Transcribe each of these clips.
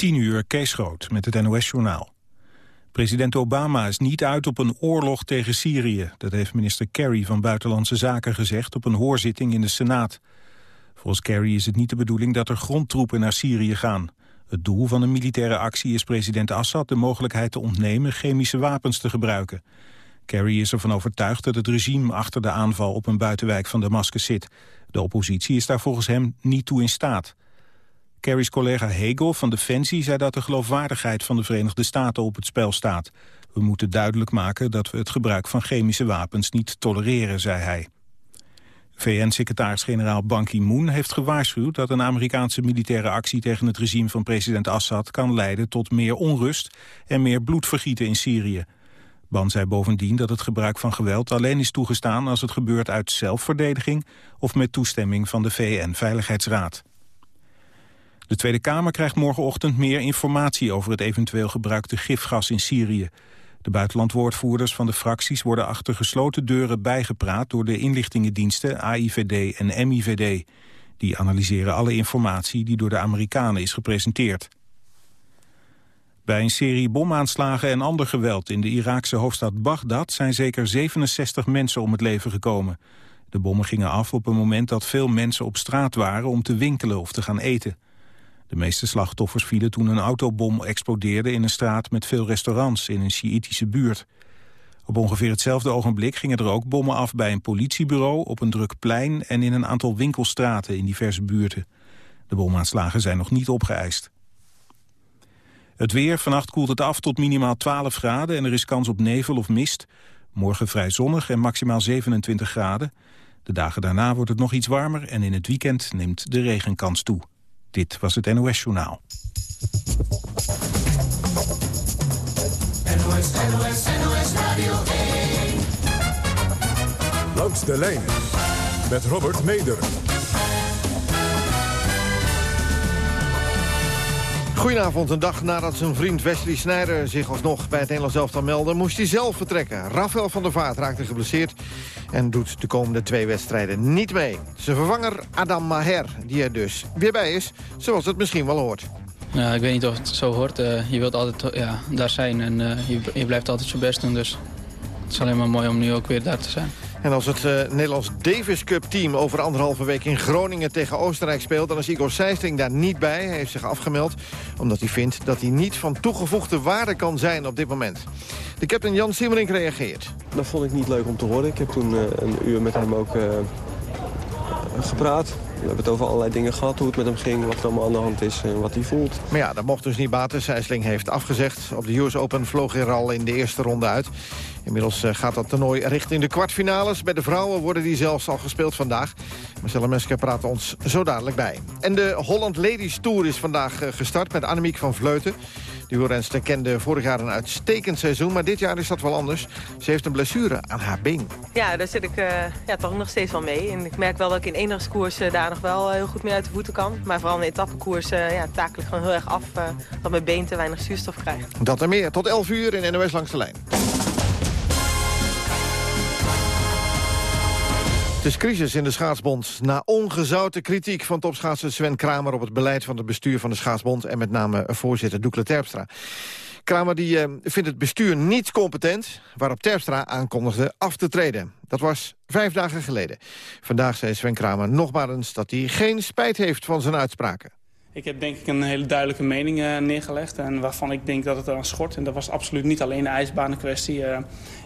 10 uur Kees Groot met het NOS-journaal. President Obama is niet uit op een oorlog tegen Syrië. Dat heeft minister Kerry van Buitenlandse Zaken gezegd op een hoorzitting in de Senaat. Volgens Kerry is het niet de bedoeling dat er grondtroepen naar Syrië gaan. Het doel van een militaire actie is president Assad de mogelijkheid te ontnemen chemische wapens te gebruiken. Kerry is ervan overtuigd dat het regime achter de aanval op een buitenwijk van Damascus zit. De oppositie is daar volgens hem niet toe in staat. Kerry's collega Hegel van Defensie zei dat de geloofwaardigheid van de Verenigde Staten op het spel staat. We moeten duidelijk maken dat we het gebruik van chemische wapens niet tolereren, zei hij. VN-secretaris-generaal Ban Ki-moon heeft gewaarschuwd dat een Amerikaanse militaire actie tegen het regime van president Assad kan leiden tot meer onrust en meer bloedvergieten in Syrië. Ban zei bovendien dat het gebruik van geweld alleen is toegestaan als het gebeurt uit zelfverdediging of met toestemming van de VN-veiligheidsraad. De Tweede Kamer krijgt morgenochtend meer informatie over het eventueel gebruikte gifgas in Syrië. De buitenlandwoordvoerders van de fracties worden achter gesloten deuren bijgepraat door de inlichtingendiensten AIVD en MIVD. Die analyseren alle informatie die door de Amerikanen is gepresenteerd. Bij een serie bomaanslagen en ander geweld in de Iraakse hoofdstad Bagdad zijn zeker 67 mensen om het leven gekomen. De bommen gingen af op een moment dat veel mensen op straat waren om te winkelen of te gaan eten. De meeste slachtoffers vielen toen een autobom explodeerde in een straat met veel restaurants in een Sjiïtische buurt. Op ongeveer hetzelfde ogenblik gingen er ook bommen af bij een politiebureau, op een druk plein en in een aantal winkelstraten in diverse buurten. De bomaanslagen zijn nog niet opgeëist. Het weer, vannacht koelt het af tot minimaal 12 graden en er is kans op nevel of mist. Morgen vrij zonnig en maximaal 27 graden. De dagen daarna wordt het nog iets warmer en in het weekend neemt de regenkans toe. Dit was het NOS Journaal. NOS, NOS, NOS Radio 1. Langs de lijn met Robert Meder. Goedenavond, een dag nadat zijn vriend Wesley Sneijder zich alsnog bij het Nederlands elftal meldde... moest hij zelf vertrekken. Rafael van der Vaart raakte geblesseerd en doet de komende twee wedstrijden niet mee. Zijn vervanger Adam Maher, die er dus weer bij is, zoals het misschien wel hoort. Ja, ik weet niet of het zo hoort. Uh, je wilt altijd ja, daar zijn en uh, je, je blijft altijd je best doen. Dus het is alleen maar mooi om nu ook weer daar te zijn. En als het uh, Nederlands Davis Cup team over anderhalve week in Groningen tegen Oostenrijk speelt... dan is Igor Sijsling daar niet bij. Hij heeft zich afgemeld omdat hij vindt dat hij niet van toegevoegde waarde kan zijn op dit moment. De captain Jan Simmerink reageert. Dat vond ik niet leuk om te horen. Ik heb toen uh, een uur met hem ook uh, gepraat. We hebben het over allerlei dingen gehad, hoe het met hem ging, wat er allemaal aan de hand is en wat hij voelt. Maar ja, dat mocht dus niet baten. Sijsling heeft afgezegd. Op de US Open vloog hij er al in de eerste ronde uit. Inmiddels eh, gaat dat toernooi richting de kwartfinales. Bij de vrouwen worden die zelfs al gespeeld vandaag. Marcella Mesker praat ons zo dadelijk bij. En de Holland Ladies Tour is vandaag eh, gestart met Annemiek van Vleuten. De wielrenster kende vorig jaar een uitstekend seizoen, maar dit jaar is dat wel anders. Ze heeft een blessure aan haar been. Ja, daar zit ik uh, ja, toch nog steeds wel mee. En ik merk wel dat ik in eendaagskoers uh, daar nog wel heel goed mee uit de voeten kan. Maar vooral in etappekoers ja, takel ik gewoon heel erg af dat mijn been te weinig zuurstof krijgt. Dat en meer tot 11 uur in NOS Langs de Lijn. Het is crisis in de schaatsbond. Na ongezouten kritiek van topschaatser Sven Kramer... op het beleid van het bestuur van de schaatsbond... en met name voorzitter Doekle Terpstra. Kramer die, uh, vindt het bestuur niet competent... waarop Terpstra aankondigde af te treden. Dat was vijf dagen geleden. Vandaag zei Sven Kramer nogmaals dat hij geen spijt heeft van zijn uitspraken. Ik heb denk ik een hele duidelijke mening uh, neergelegd en waarvan ik denk dat het aan schort. En dat was absoluut niet alleen de ijsbanenkwestie. Uh,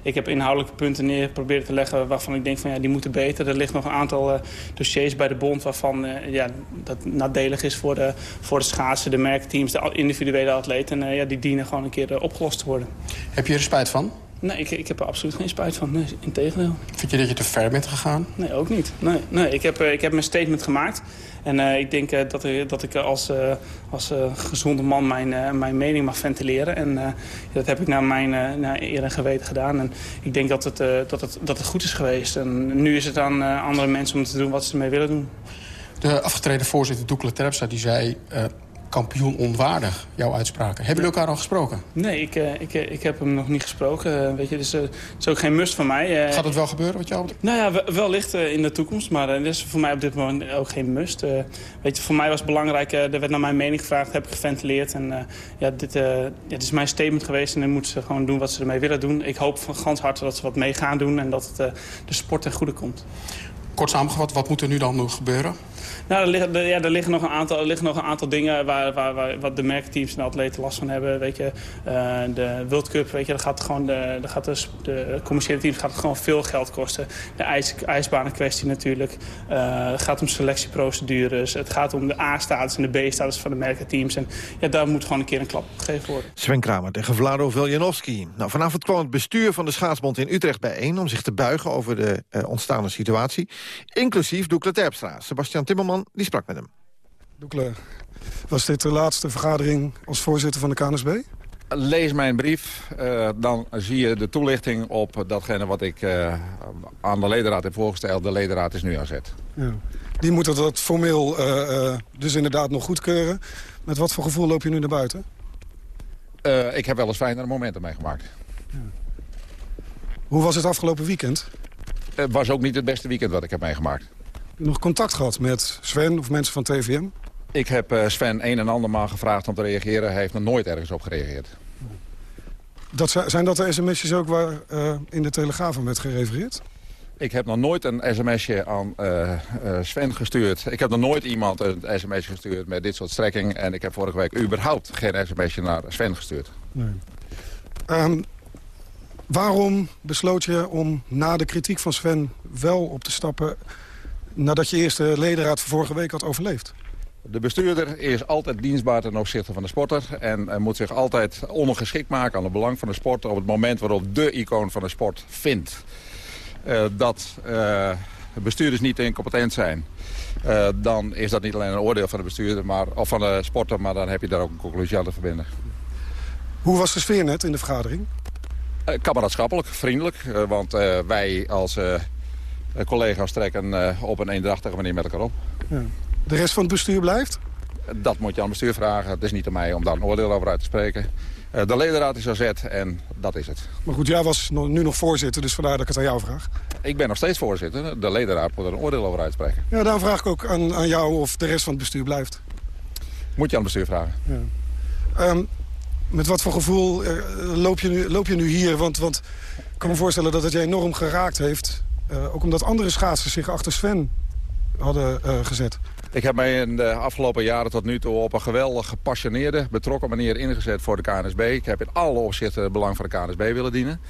ik heb inhoudelijke punten neer proberen te leggen waarvan ik denk van ja, die moeten beter. Er ligt nog een aantal uh, dossiers bij de bond waarvan ja, dat nadelig is voor de, voor de schaatsen, de merkteams, de individuele atleten. En ja, die dienen gewoon een keer opgelost te worden. Heb je er spijt van? Nee, ik, ik heb er absoluut geen spijt van. Nee, integendeel. Vind je dat je te ver bent gegaan? Nee, ook niet. Nee, nee, ik, heb, ik heb mijn statement gemaakt. En uh, ik denk uh, dat, ik, dat ik als, uh, als gezonde man mijn, mijn mening mag ventileren. En dat heb ik naar mijn naar eer en geweten gedaan. En ik denk dat het, dat, het, dat het goed is geweest. En nu is het aan andere mensen om te doen wat ze ermee willen doen. De afgetreden voorzitter Doekle Terpstra die zei kampioen onwaardig, jouw uitspraken. Hebben jullie elkaar al gesproken? Nee, ik, uh, ik, ik heb hem nog niet gesproken. Uh, weet je, dus het is ook geen must van mij. Gaat het wel gebeuren wat jou betreft? Nou ja, wellicht in de toekomst, maar dat is voor mij op dit moment ook geen must. weet je, voor mij was het belangrijk, er werd naar mijn mening gevraagd, heb ik geventileerd. En ja, dit, dit is mijn statement geweest en dan moeten ze gewoon doen wat ze ermee willen doen. Ik hoop van gans harte dat ze wat mee gaan doen en dat het de sport ten goede komt. Kort samengevat, wat moet er nu dan nog gebeuren? Nou, er liggen, ja, er liggen, nog, een aantal, er liggen nog een aantal dingen waar, waar, wat de merkteams en de atleten last van hebben. Weet je, uh, de World Cup, weet je, dat gaat gewoon de, gaat dus, de commerciële teams gaat gewoon veel geld kosten. De ijs, ijsbanen kwestie natuurlijk. Uh, het gaat om selectieprocedures. Het gaat om de A-status en de B-status van de merkenteams. En ja, daar moet gewoon een keer een klap gegeven worden. Sven Kramer tegen Vlado Veljanovski. Nou, vanavond kwam het bestuur van de schaatsbond in Utrecht bijeen... om zich te buigen over de uh, ontstaande situatie. Inclusief Doekle Terpstra. Sebastian Timmerman die sprak met hem. Doekle, was dit de laatste vergadering als voorzitter van de KNSB? Lees mijn brief, uh, dan zie je de toelichting op datgene wat ik uh, aan de ledenraad heb voorgesteld. De ledenraad is nu aan zet. Ja. Die moeten dat formeel uh, dus inderdaad nog goedkeuren. Met wat voor gevoel loop je nu naar buiten? ik heb wel eens fijnere momenten meegemaakt. Ja. Hoe was het afgelopen weekend? Het was ook niet het beste weekend wat ik heb meegemaakt nog contact gehad met Sven of mensen van TVM? Ik heb uh, Sven een en ander maal gevraagd om te reageren. Hij heeft nog nooit ergens op gereageerd. Dat, zijn dat de sms'jes ook waar uh, in de Telegraaf aan werd gerefereerd? Ik heb nog nooit een sms'je aan uh, Sven gestuurd. Ik heb nog nooit iemand een sms'je gestuurd met dit soort strekking. En ik heb vorige week überhaupt geen sms'je naar Sven gestuurd. Nee. Um, waarom besloot je om na de kritiek van Sven wel op te stappen nadat je eerst de ledenraad van vorige week had overleefd? De bestuurder is altijd dienstbaar ten opzichte van de sporter... en moet zich altijd ondergeschikt maken aan het belang van de sport... op het moment waarop de icoon van de sport vindt. Uh, dat uh, bestuurders niet incompetent zijn... Uh, dan is dat niet alleen een oordeel van de bestuurder maar, of van de sporter... maar dan heb je daar ook een conclusie aan te verbinden. Hoe was de sfeer net in de vergadering? kameraadschappelijk, vriendelijk. want wij als eh, collega's trekken eh, op een eendrachtige manier met elkaar op. Ja. De rest van het bestuur blijft? Dat moet je aan het bestuur vragen. Het is niet aan mij om daar een oordeel over uit te spreken. Eh, de ledenraad is zet en dat is het. Maar goed, jij was nu nog voorzitter, dus vandaar dat ik het aan jou vraag. Ik ben nog steeds voorzitter. De ledenraad moet er een oordeel over uitspreken. Ja, daarom vraag ik ook aan, aan jou of de rest van het bestuur blijft. Moet je aan het bestuur vragen. Ja. Um, met wat voor gevoel loop, je nu, loop je nu hier? Want, want ik kan me voorstellen dat het je enorm geraakt heeft ook omdat andere schaatsers zich achter Sven hadden uh, gezet. Ik heb mij in de afgelopen jaren tot nu toe op een geweldig gepassioneerde, betrokken manier ingezet voor de KNSB. Ik heb in alle opzichten het belang van de KNSB willen dienen.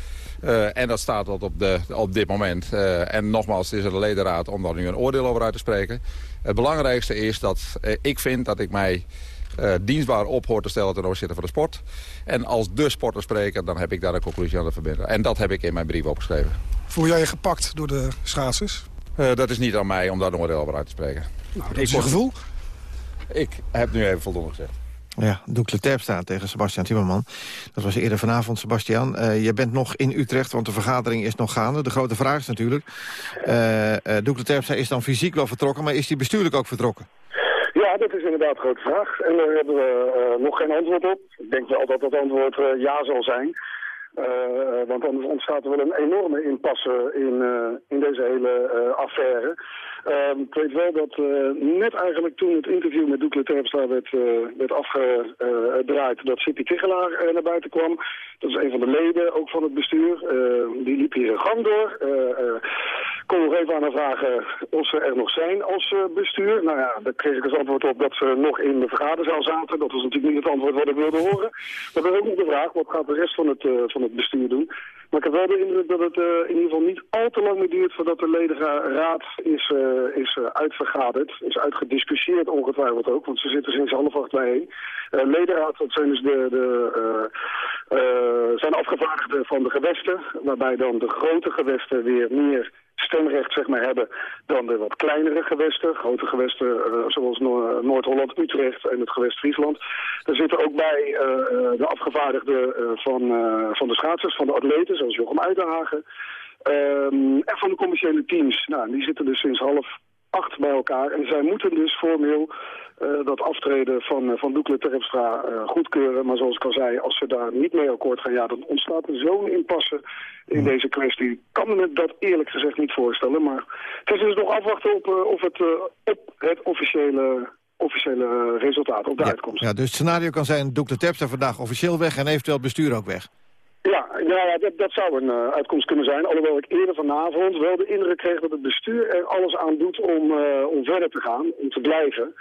Uh, en dat staat tot op, de, op dit moment. En nogmaals, het is de ledenraad om daar nu een oordeel over uit te spreken. Het belangrijkste is dat ik vind dat ik mij dienstbaar op hoor te stellen ten opzichte van de sport. En als de sporter spreken, dan heb ik daar een conclusie aan te verbinden. En dat heb ik in mijn brief opgeschreven. Voel jij je gepakt door de schaatsers? Uh, dat is niet aan mij om daar een oordeel over uit te spreken. Nou, dat is je gevoel? Ik heb nu even voldoende gezegd. Ja, Doekle Terpstra tegen Sebastian Timmerman. Dat was eerder vanavond, Sebastian. Uh, je bent nog in Utrecht, want de vergadering is nog gaande. De grote vraag is natuurlijk... Uh, uh, Doekle Terpstra is dan fysiek wel vertrokken... maar is hij bestuurlijk ook vertrokken? Inderdaad een grote vraag. En daar hebben we nog geen antwoord op. Ik denk wel dat dat antwoord ja zal zijn. Uh, want anders ontstaat er wel een enorme impasse in, in deze hele affaire. Ehm, ik weet wel dat net eigenlijk toen het interview met Doekle Terpstra werd, werd afgedraaid... dat Sippy Tigelaar naar buiten kwam. Dat is een van de leden, ook van het bestuur. die liep hier een gang door. kon nog even aan haar vragen of ze er nog zijn als bestuur. Nou ja, daar kreeg ik als antwoord op dat ze nog in de vergaderzaal zaten. Dat was natuurlijk niet het antwoord wat ik wilde horen. Maar dat is ook nog de vraag, wat gaat de rest van het, van het bestuur doen. Maar ik heb wel de indruk dat het uh, in ieder geval niet al te lang meer duurt voordat de ledenraad is, uh, is uh, uitvergaderd. Is uitgediscussieerd ongetwijfeld ook, want ze zitten sinds half acht bijeen. ledenraad, dat zijn dus de, de zijn afgevaardigden van de gewesten, waarbij dan de grote gewesten weer meer stemrecht zeg maar, hebben dan de wat kleinere gewesten. Grote gewesten uh, zoals Noord-Holland, Utrecht en het gewest Friesland. Er zitten ook bij uh, de afgevaardigden van, van de schaatsers, van de atleten, zoals Jochem Uitenhagen. Um, en van de commerciële teams. Nou, die zitten dus sinds half acht bij elkaar. En zij moeten dus formeel eh, dat aftreden van, uh, van Doekle Terpstra uh, goedkeuren. Maar zoals ik al zei, als ze daar niet mee akkoord gaan... ja, dan ontstaat er zo'n impasse in deze kwestie. Ik kan me dat eerlijk gezegd niet voorstellen. Maar het is dus nog afwachten op, of het, op het officiële officiële resultaat, op de ja, uitkomst. Ja, dus het scenario kan zijn, Doekle Terpstra vandaag officieel weg... en eventueel het bestuur ook weg. Ja, ja dat, dat zou een uh, uitkomst kunnen zijn. Alhoewel ik eerder vanavond wel de indruk kreeg dat het bestuur er alles aan doet om, uh, om verder te gaan, om te blijven.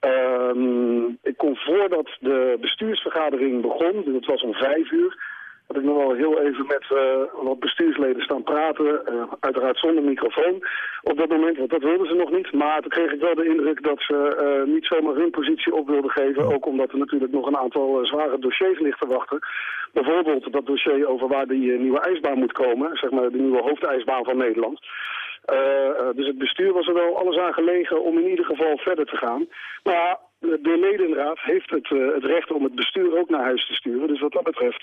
Um, ik kon voordat de bestuursvergadering begon, dat was om vijf uur, had ik nog wel heel even met uh, wat bestuursleden staan praten, uh, uiteraard zonder microfoon op dat moment, want dat wilden ze nog niet. Maar toen kreeg ik wel de indruk dat ze uh, niet zomaar hun positie op wilden geven, ook omdat er natuurlijk nog een aantal zware dossiers ligt te wachten. Bijvoorbeeld dat dossier over waar die nieuwe ijsbaan moet komen, zeg maar de nieuwe hoofdijsbaan van Nederland. Dus het bestuur was er wel alles aan gelegen om in ieder geval verder te gaan. Maar de ledenraad heeft het, uh, het recht om het bestuur ook naar huis te sturen. Dus wat dat betreft,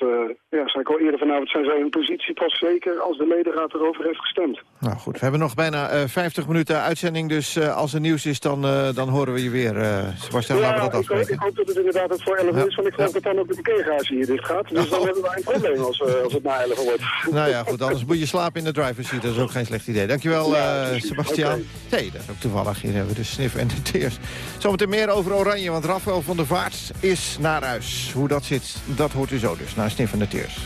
ja, zei ik al eerder vanavond, zijn zij hun positie pas zeker als de ledenraad erover heeft gestemd. Nou goed, we hebben nog bijna 50 minuten uitzending, dus als er nieuws is, dan, dan horen we je weer. Sebastian, ja, laten we dat afspreken. Ik, ik hoop dat het inderdaad het voor 11 uur is, want ik geloof ja. dat dan ook de parkeergarage hier dicht gaat. Dus dan hebben we een probleem als, als het na 11 wordt. Nou ja, goed, anders moet je slapen in de driver's seat, dat is ook geen slecht idee. Dankjewel, uh, Sebastian. Okay. Nee, dat is ook toevallig. Hier hebben we de snif en de teers. Zometeen meer over Oranje, want Rafael van der Vaart is naar huis. Hoe dat zit, dat hoort u zo dus, naar snif en de teers.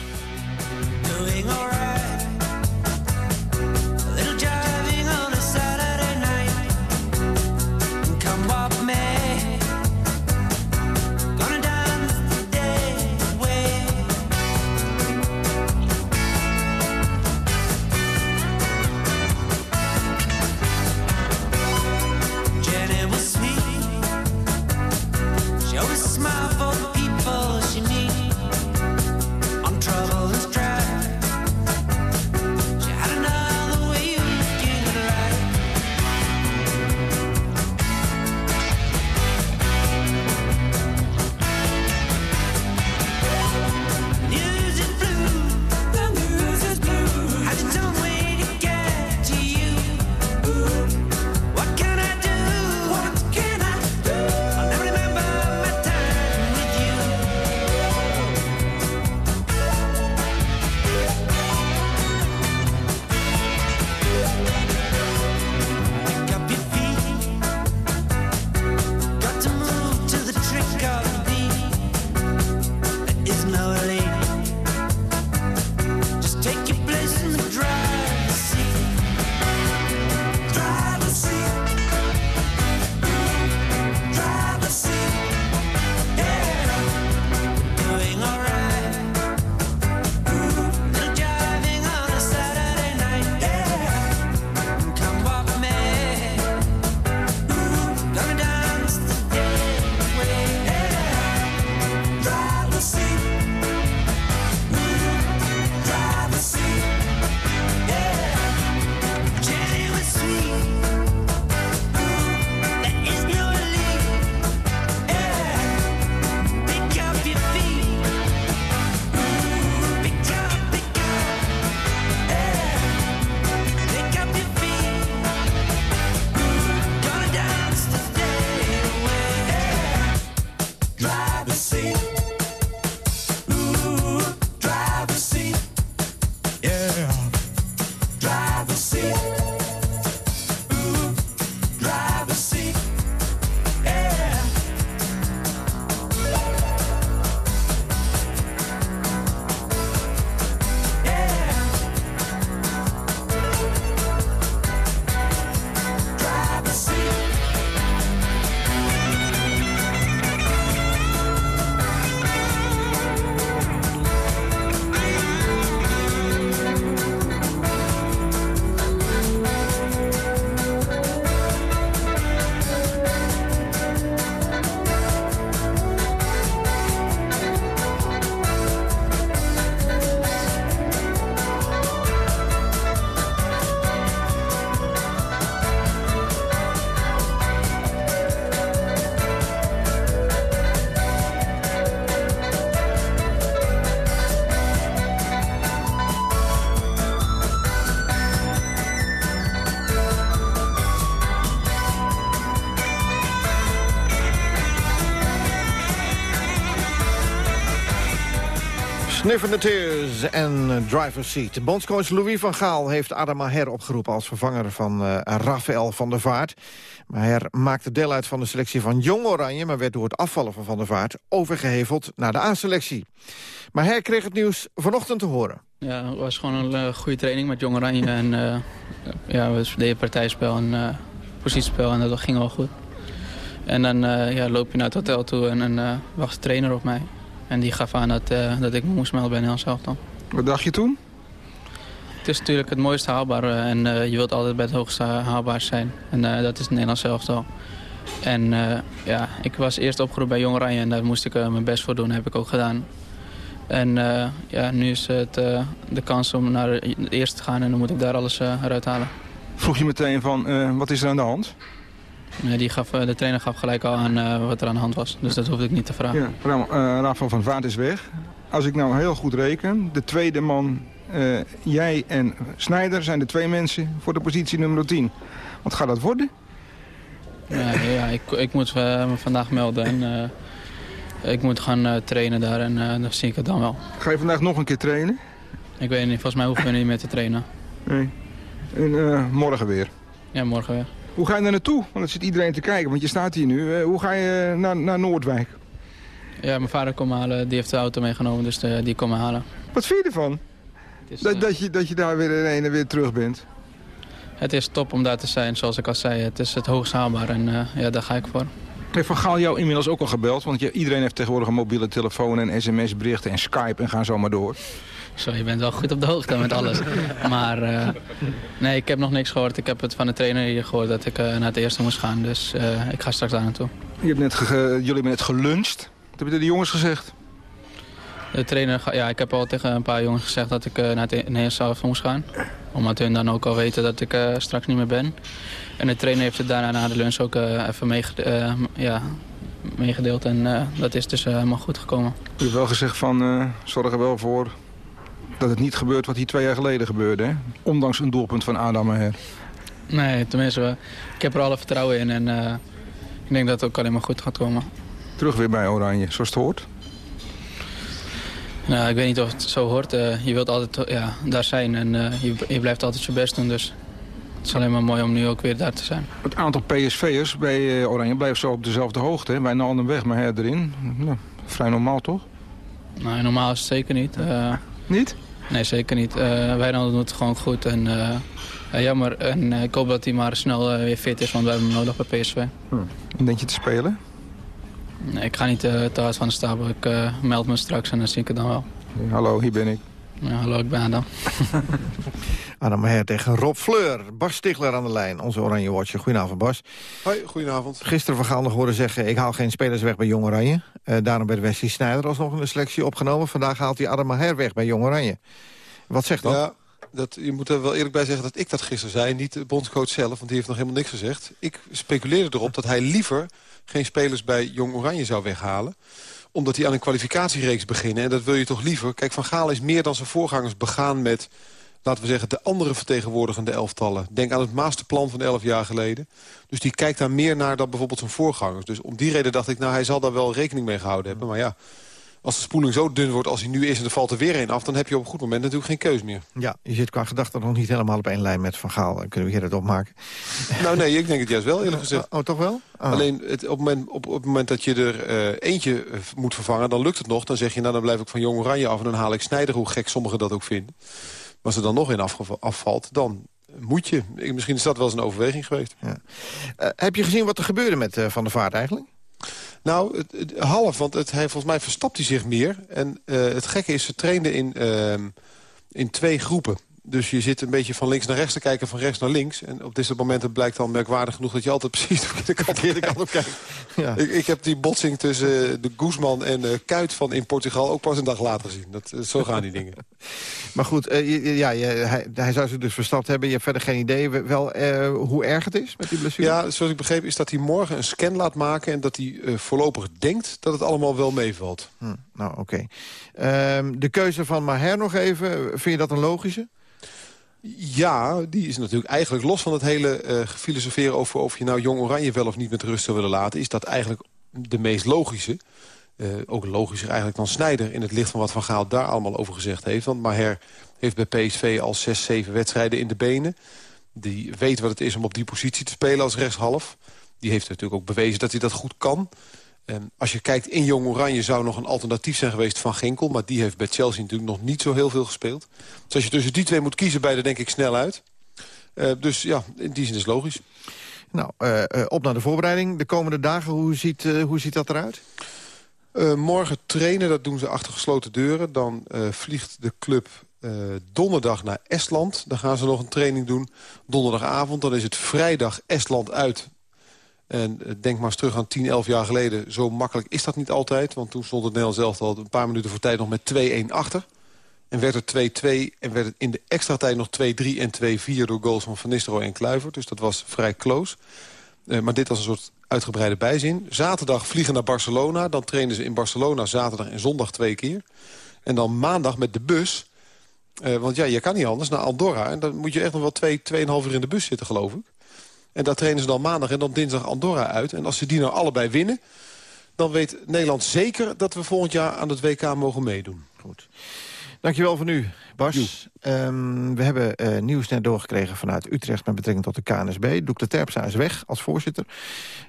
Tears en Driver's Seat. Bondscoach Louis van Gaal heeft Adam Maher opgeroepen... als vervanger van uh, Rafael van der Vaart. Maher maakte deel uit van de selectie van Jong Oranje... maar werd door het afvallen van Van der Vaart overgeheveld naar de A-selectie. Maher kreeg het nieuws vanochtend te horen. Ja, het was gewoon een uh, goede training met Jong Oranje. En uh, ja, we deden partijspel en positiespel en dat ging wel goed. En dan ja, loop je naar het hotel toe en wacht de trainer op mij. En die gaf aan dat, uh, dat ik me moest melden bij Nederlands elftal. Wat dacht je toen? Het is natuurlijk het mooiste haalbaar en uh, je wilt altijd bij het hoogste haalbaar zijn. En uh, dat is het Nederlands elftal. En ja, ik was eerst opgeroepen bij Jong Oranje en daar moest ik mijn best voor doen. Dat heb ik ook gedaan. En ja, nu is het de kans om naar de eerste te gaan en dan moet ik daar alles eruit halen. Vroeg je meteen van, wat is er aan de hand? Nee, die gaf, de trainer gaf gelijk al aan uh, wat er aan de hand was. Dus dat hoefde ik niet te vragen. Ja, uh, Rafael van Vaart is weg. Als ik nou heel goed reken, de tweede man, jij en Snijder zijn de twee mensen voor de positie nummer 10. Wat gaat dat worden? Ja, ja ik, ik moet me vandaag melden en ik moet gaan trainen daar en dan zie ik het dan wel. Ga je vandaag nog een keer trainen? Ik weet niet, volgens mij hoeven we niet meer te trainen. Nee. En morgen weer? Ja, morgen weer. Hoe ga je daar naartoe? Want dat zit iedereen te kijken, want je staat hier nu. hoe ga je naar, naar Noordwijk? Ja, mijn vader komt me halen. Die heeft de auto meegenomen, dus de, die komt me halen. Wat vind je ervan? Is, dat, dat, je, dat je daar weer in en weer terug bent? Het is top om daar te zijn, zoals ik al zei. Het is het hoogst haalbaar en uh, ja, daar ga ik voor. Heeft Van Gaal jou inmiddels ook al gebeld? Want je, iedereen heeft tegenwoordig een mobiele telefoon en sms-berichten en Skype en gaan zo maar door. Zo, je bent wel goed op de hoogte met alles. maar uh, nee, ik heb nog niks gehoord. Ik heb het van de trainer hier gehoord dat ik uh, naar het eerste moest gaan. Dus uh, ik ga straks daar naartoe. Je hebt net jullie hebben net geluncht. Wat hebben de jongens gezegd? De trainer, ja, ik heb al tegen een paar jongens gezegd dat ik naar het eerste zelf moest gaan. Omdat hun dan ook al weten dat ik straks niet meer ben. En de trainer heeft het daarna na de lunch ook even ja, meegedeeld. En dat is dus helemaal goed gekomen. Je hebt wel gezegd van, zorg er wel voor dat het niet gebeurt wat hier twee jaar geleden gebeurde. Hè? Ondanks een doelpunt van Adam Maher. Nee, tenminste, ik heb er alle vertrouwen in. En uh, ik denk dat het ook alleen maar goed gaat komen. Terug weer bij Oranje, zoals het hoort? Nou, ik weet niet of het zo hoort. Uh, je wilt altijd ja, daar zijn en uh, je, je, blijft altijd je best doen. Dus het is alleen maar mooi om nu ook weer daar te zijn. Het aantal PSV'ers bij Oranje blijft zo op dezelfde hoogte. Hè? Bij Nalden weg, maar erin. Nou, vrij normaal, toch? Nou, normaal is het zeker niet. Niet? Nee, zeker niet. Uh, Wijnald doet het gewoon goed. En, uh, ja, jammer. En ik hoop dat hij maar snel weer fit is, want we hebben hem nodig bij PSV. En denk je te spelen? Nee, ik ga niet te hard van de stapel. Ik meld me straks en dan zie ik het dan wel. hallo, hier ben ik. Ja, hallo, ik ben Adam. Adam tegen Rob Fleur. Bas Stigler aan de lijn, onze Oranje Watcher. Goedenavond, Bas. Hoi, goedenavond. Gisteren van Gaal nog horen zeggen... ik haal geen spelers weg bij Jong Oranje. Uh, daarom werd Wesley Sneijder alsnog in de selectie opgenomen. Vandaag haalt hij Adam Maher weg bij Jong Oranje. Wat zegt dat? Ja, dat, je moet er wel eerlijk bij zeggen dat ik dat gisteren zei. Niet de bondscoach zelf, want die heeft nog helemaal niks gezegd. Ik speculeerde erop dat hij liever geen spelers bij Jong Oranje zou weghalen omdat hij aan een kwalificatiereeks beginnen. En dat wil je toch liever. Kijk, Van Gaal is meer dan zijn voorgangers begaan met... laten we zeggen, de andere vertegenwoordigende elftallen. Denk aan het masterplan van elf jaar geleden. Dus die kijkt daar meer naar dan bijvoorbeeld zijn voorgangers. Dus om die reden dacht ik, nou, hij zal daar wel rekening mee gehouden hebben. Maar ja, als de spoeling zo dun wordt als hij nu is en er valt er weer een af... dan heb je op een goed moment natuurlijk geen keus meer. Ja, je zit qua gedachten nog niet helemaal op één lijn met Van Gaal. Kunnen we hier het opmaken? Nou nee, ik denk het juist wel eerlijk gezegd. Oh, oh toch wel? Oh. Alleen het, op, het moment, op, op, het moment dat je er uh, eentje moet vervangen, dan lukt het nog. Dan zeg je, nou dan blijf ik van Jong Oranje af en dan haal ik Snijder, hoe gek sommigen dat ook vinden. Maar als er dan nog in afvalt, dan moet je. Misschien is dat wel eens een overweging geweest. Ja. Uh, heb je gezien wat er gebeurde met uh, Van der Vaart eigenlijk? Nou, het, half, want het, hij, volgens mij verstapt hij zich meer. En uh, het gekke is, ze trainden in, uh, in twee groepen. Dus je zit een beetje van links naar rechts te kijken, van rechts naar links. En op dit moment blijkt dan merkwaardig genoeg... dat je altijd precies de verkeerde kant op kijkt. Ja. Ik, ik, heb die botsing tussen de Guzman en uh, Kuit van in Portugal... ook pas een dag later gezien. Dat, zo gaan die dingen. Maar goed, uh, ja, je, hij, hij, zou zich dus verstapt hebben. Je hebt verder geen idee wel uh, hoe erg het is met die blessure? Ja, zoals ik begreep is dat hij morgen een scan laat maken... en dat hij voorlopig denkt dat het allemaal wel meevalt. Hm, nou, oké. Okay. Ehm, de keuze van Maher nog even, vind je dat een logische? Ja, die is natuurlijk eigenlijk los van het hele uh, gefilosoferen over of je nou Jong Oranje wel of niet met rust zou willen laten. Is dat eigenlijk de meest logische. Uh, ook logischer eigenlijk dan Snijder in het licht van wat Van Gaal daar allemaal over gezegd heeft. Want Maher heeft bij PSV al zes, zeven wedstrijden in de benen. Die weet wat het is om op die positie te spelen als rechtshalf. Die heeft natuurlijk ook bewezen dat hij dat goed kan. En als je kijkt in Jong Oranje zou nog een alternatief zijn geweest van Ginkel. Maar die heeft bij Chelsea natuurlijk nog niet zo heel veel gespeeld. Dus als je tussen die twee moet kiezen, beide denk ik snel uit. Uh, dus ja, in die zin is logisch. Nou, uh, op naar de voorbereiding. De komende dagen, hoe ziet, hoe ziet dat eruit? morgen trainen, dat doen ze achter gesloten deuren. Dan vliegt de club donderdag naar Estland. Dan gaan ze nog een training doen. Donderdagavond, dan is het vrijdag Estland uit. En denk maar eens terug aan 10, 11 jaar geleden. Zo makkelijk is dat niet altijd. Want toen stond het Nederlands zelf al een paar minuten voor tijd nog met 2-1 achter. En werd het 2-2 en werd het in de extra tijd nog 2-3 en 2-4 door goals van Van Nistelrooy en Kluivert. Dus dat was vrij close. Uh, maar dit was een soort uitgebreide bijzin. Zaterdag vliegen naar Barcelona. Dan trainen ze in Barcelona zaterdag en zondag twee keer. En dan maandag met de bus. Uh, want ja, je kan niet anders naar Andorra. En dan moet je echt nog wel twee, tweeënhalf uur in de bus zitten, geloof ik. En daar trainen ze dan maandag en dan dinsdag Andorra uit. En als ze die nou allebei winnen... dan weet Nederland zeker dat we volgend jaar aan het WK mogen meedoen. Goed. Dankjewel voor nu, Bas. Um, we hebben uh, nieuws net doorgekregen vanuit Utrecht... met betrekking tot de KNSB. Doekle Terpstra is weg als voorzitter.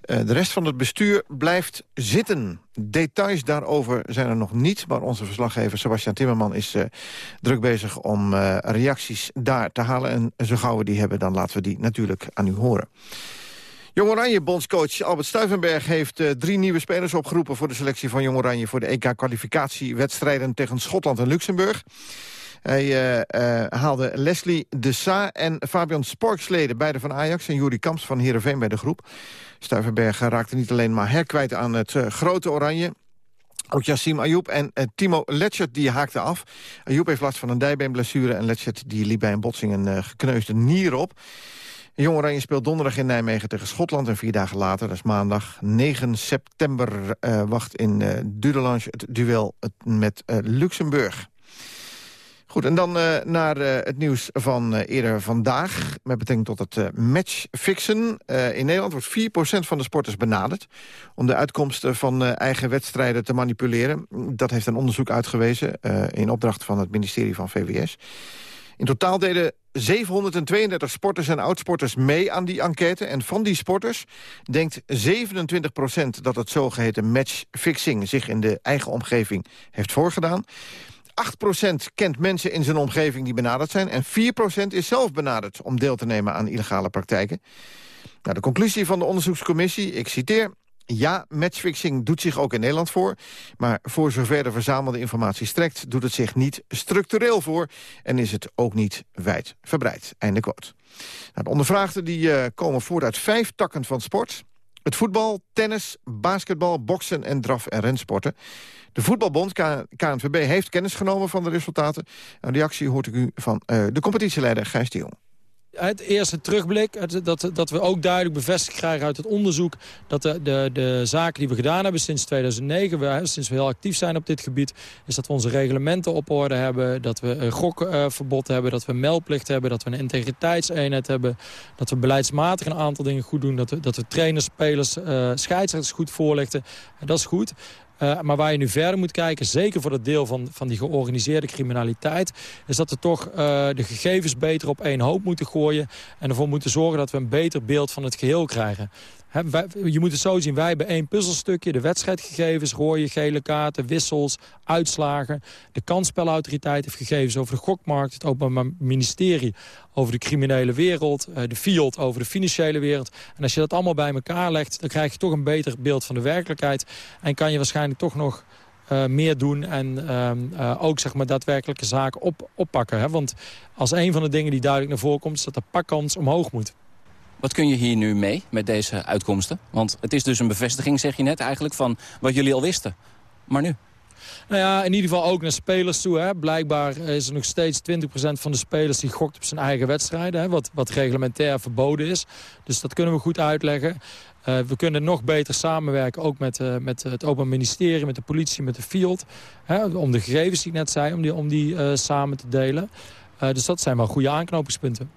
Uh, de rest van het bestuur blijft zitten. Details daarover zijn er nog niet... maar onze verslaggever Sebastian Timmerman is uh, druk bezig... om reacties daar te halen. En zo gauw we die hebben, dan laten we die natuurlijk aan u horen. Jong Oranje bondscoach Albert Stuivenberg heeft uh, drie nieuwe spelers opgeroepen... voor de selectie van Jong Oranje voor de EK-kwalificatiewedstrijden tegen Schotland en Luxemburg. Hij uh, uh, haalde Leslie de Sa en Fabian Sporksleden, beide van Ajax... en Juri Kamps van Heerenveen bij de groep. Stuivenberg raakte niet alleen maar herkwijt aan het grote Oranje... Ook Yassim Ayoub en Timo Letchert die haakte af. Ayoub heeft last van een dijbeenblessure... en Letchert die liep bij een botsing een gekneusde nier op. Jong Oranje speelt donderdag in Nijmegen tegen Schotland... en vier dagen later, dat is maandag 9 september... Uh, wacht in uh, Dudelange het duel met uh, Luxemburg. Goed, en dan naar het nieuws van eerder vandaag... met betrekking tot het matchfixen. in Nederland wordt 4% van de sporters benaderd... om de uitkomsten van eigen wedstrijden te manipuleren. Dat heeft een onderzoek uitgewezen... in opdracht van het ministerie van VWS. In totaal deden 732 sporters en oudsporters mee aan die enquête. En van die sporters denkt 27% dat het zogeheten matchfixing... zich in de eigen omgeving heeft voorgedaan. 8% kent mensen in zijn omgeving die benaderd zijn... en 4% is zelf benaderd om deel te nemen aan illegale praktijken. Nou, de conclusie van de onderzoekscommissie, ik citeer... Ja, matchfixing doet zich ook in Nederland voor. Maar voor zover de verzamelde informatie strekt... doet het zich niet structureel voor en is het ook niet wijd verbreid. Einde. Nou, de ondervraagden die, uh, komen voort uit vijf takken van sport. Het voetbal, tennis, basketbal, boksen en draf- en rensporten. De voetbalbond, KNVB, heeft kennis genomen van de resultaten. Een reactie hoort ik u van uh, de competitieleider Gijs de Jong. Het eerste terugblik, dat, dat we ook duidelijk bevestigd krijgen uit het onderzoek... dat de, de, de zaken die we gedaan hebben sinds 2009, we, sinds we heel actief zijn op dit gebied... is dat we onze reglementen op orde hebben, dat we een gokverbod hebben... dat we een meldplicht hebben, dat we een integriteitseenheid hebben... dat we beleidsmatig een aantal dingen goed doen... dat we, dat we trainers, spelers, uh, scheidsrechters goed voorlichten. En dat is goed. Uh, maar waar je nu verder moet kijken, zeker voor dat deel van, van die georganiseerde criminaliteit... is dat we toch uh, de gegevens beter op één hoop moeten gooien... en ervoor moeten zorgen dat we een beter beeld van het geheel krijgen je moet het zo zien, wij hebben één puzzelstukje. De wedstrijdgegevens, rode, gele kaarten, wissels, uitslagen. De kansspelautoriteit heeft gegevens over de gokmarkt. Het Openbaar Ministerie over de criminele wereld. Eh, de FIOD over de financiële wereld. En als je dat allemaal bij elkaar legt... dan krijg je toch een beter beeld van de werkelijkheid. En kan je waarschijnlijk toch nog... Uh, meer doen en uh, uh, ook zeg maar, daadwerkelijke zaken op, oppakken. Hè? Want als een van de dingen die duidelijk naar voren komt... is dat de pakkans omhoog moet. Wat kun je hier nu mee met deze uitkomsten? Want het is dus een bevestiging, zeg je net, eigenlijk van wat jullie al wisten. Maar nu? Nou ja, in ieder geval ook naar spelers toe. Hè. Blijkbaar is er nog steeds 20% van de spelers die gokt op zijn eigen wedstrijden. Hè, wat, wat reglementair verboden is. Dus dat kunnen we goed uitleggen. Uh, we kunnen nog beter samenwerken, ook met, uh, met het Openbaar Ministerie, met de politie, met de field. Hè, om de gegevens die ik net zei, om die, om die uh, samen te delen. dus dat zijn wel goede aanknopingspunten.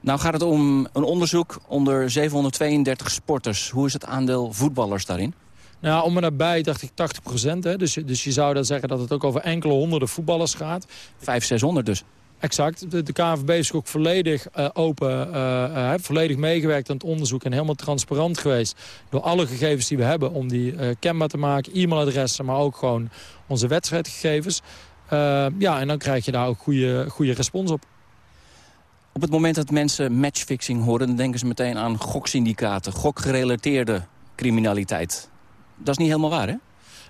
Nou gaat het om een onderzoek onder 732 sporters. Hoe is het aandeel voetballers daarin? Nou, om en nabij dacht ik 80 procent. Dus, je- dus je zou dan zeggen dat het ook over enkele honderden voetballers gaat. 500, 600 dus. Exact. De, de KNVB is ook volledig eh, open, eh, volledig meegewerkt aan het onderzoek... en helemaal transparant geweest door alle gegevens die we hebben... om die kenbaar te maken, e-mailadressen, maar ook gewoon onze wedstrijdgegevens. Ja, en dan krijg je daar ook goede, goede respons op. Op het moment dat mensen matchfixing horen... dan denken ze meteen aan goksyndicaten, gokgerelateerde criminaliteit. Dat is niet helemaal waar, hè?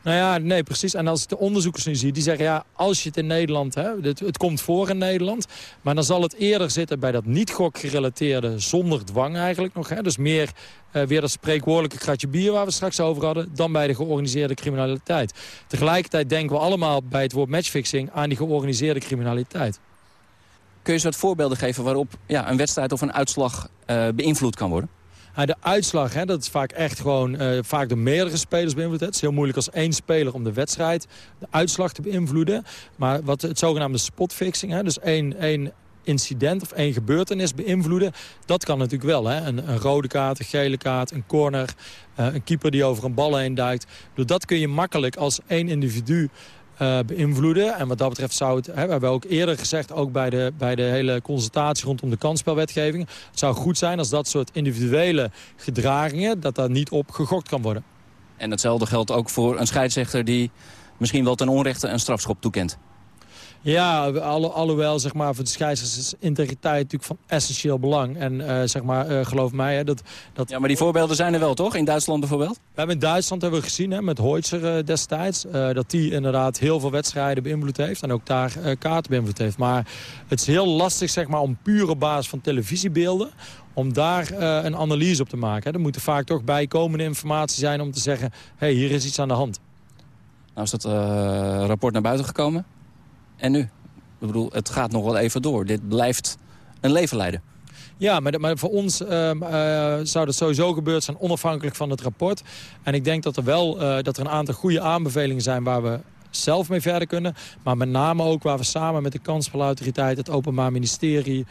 Nou ja, nee, precies. En als ik de onderzoekers nu zie, die zeggen... ja, als je het in Nederland... Hè, het, komt voor in Nederland... maar dan zal het eerder zitten bij dat niet-gokgerelateerde... zonder dwang eigenlijk nog. Hè, dus meer eh, weer dat spreekwoordelijke kratje bier... waar we straks over hadden... dan bij de georganiseerde criminaliteit. Tegelijkertijd denken we allemaal bij het woord matchfixing... aan die georganiseerde criminaliteit. Kun je eens wat voorbeelden geven waarop ja, een wedstrijd of een uitslag eh, beïnvloed kan worden? De uitslag, hè, dat is vaak echt gewoon eh, vaak door meerdere spelers beïnvloed. Het is heel moeilijk als één speler om de wedstrijd, de uitslag te beïnvloeden. Maar wat het zogenaamde spotfixing, hè, dus één, één incident of één gebeurtenis beïnvloeden, dat kan natuurlijk wel. Hè. Een, rode kaart, een gele kaart, een corner, eh, een keeper die over een bal heen duikt. Dat kun je makkelijk als één individu eh, beïnvloeden. En wat dat betreft zou het, hè, we hebben ook eerder gezegd... ook bij de, bij de hele consultatie rondom de kansspelwetgeving... het zou goed zijn als dat soort individuele gedragingen... dat daar niet op gegokt kan worden. En hetzelfde geldt ook voor een scheidsrechter die misschien wel ten onrechte een strafschop toekent. Ja, alhoewel zeg maar, voor de scheidsrechters is integriteit natuurlijk van essentieel belang. En eh, zeg maar, eh, geloof mij, hè, dat, dat... Ja, maar die voorbeelden zijn er wel, toch? In Duitsland bijvoorbeeld? We hebben in Duitsland hebben we gezien, hè, met Hoitzer eh, destijds... dat die inderdaad heel veel wedstrijden beïnvloed heeft... en ook daar kaarten beïnvloed heeft. Maar het is heel lastig, zeg maar, om pure basis van televisiebeelden... om daar een analyse op te maken. Hè. Er moet vaak toch bijkomende informatie zijn om te zeggen... hé, hey, hier is iets aan de hand. Nou is dat rapport naar buiten gekomen. En nu? Ik bedoel, het gaat nog wel even door. Dit blijft een leven leiden. Ja, maar, maar voor ons ehm, eh, zou dat sowieso gebeurd zijn onafhankelijk van het rapport. En ik denk dat er wel eh, dat er een aantal goede aanbevelingen zijn waar we zelf mee verder kunnen. Maar met name ook waar we samen met de kansspelautoriteit, het Openbaar Ministerie,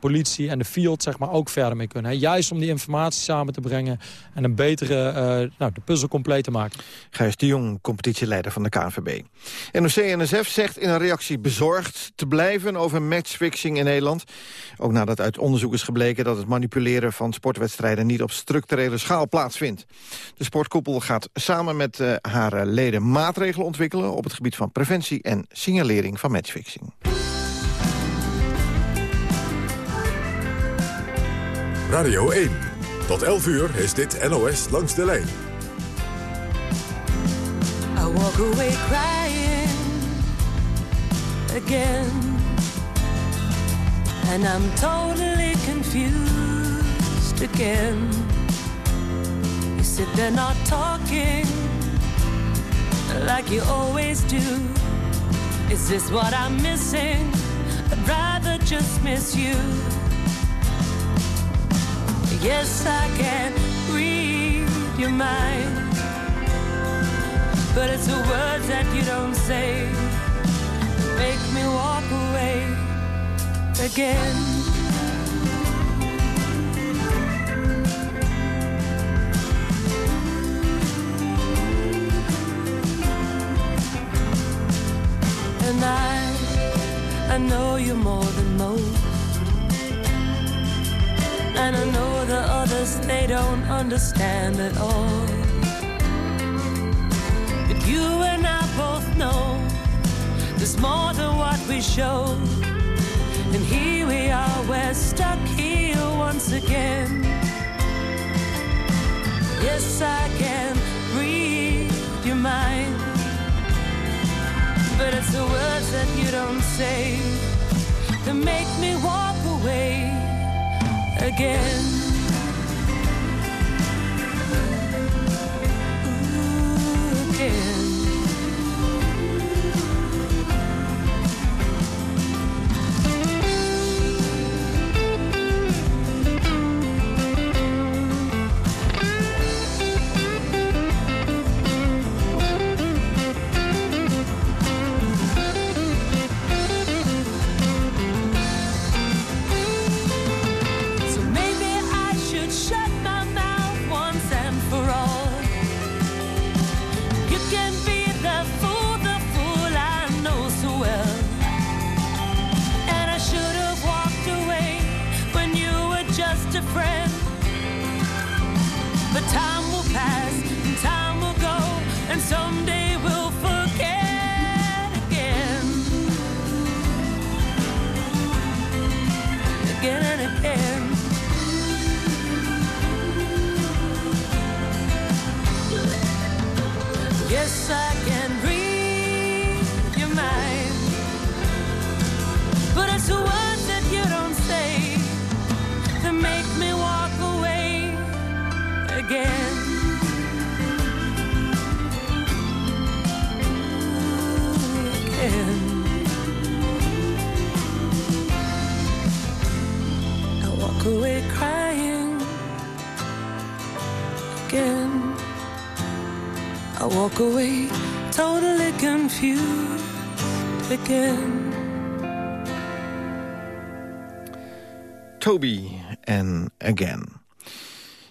politie en de field zeg maar, ook verder mee kunnen. Hè. Juist om die informatie samen te brengen en een betere eh, nou, de puzzel compleet te maken. Gijs de Jong, competitieleider van de KNVB. NOC-NSF zegt in een reactie bezorgd te blijven over matchfixing in Nederland. Ook nadat uit onderzoek is gebleken dat het manipuleren van sportwedstrijden niet op structurele schaal plaatsvindt. De sportkoepel gaat samen met eh, haar eh, leden maatregelen ontwikkelen op het gebied van preventie en signalering van matchfixing. Radio 1. Tot 11 uur is dit NOS langs de lijn. I walk away crying again. And I'm totally confused again. You sit there not talking like you always do. Is this what I'm missing? I'd rather just miss you. Yes, I can read your mind. But it's the words that you don't say make me walk away again. And I, I know you more than And I know the others, they don't understand at all. But you and I both know there's more than what we show. And here we are, we're stuck here once again. Yes, I can read your mind. But it's the words that you don't say that make me walk away again.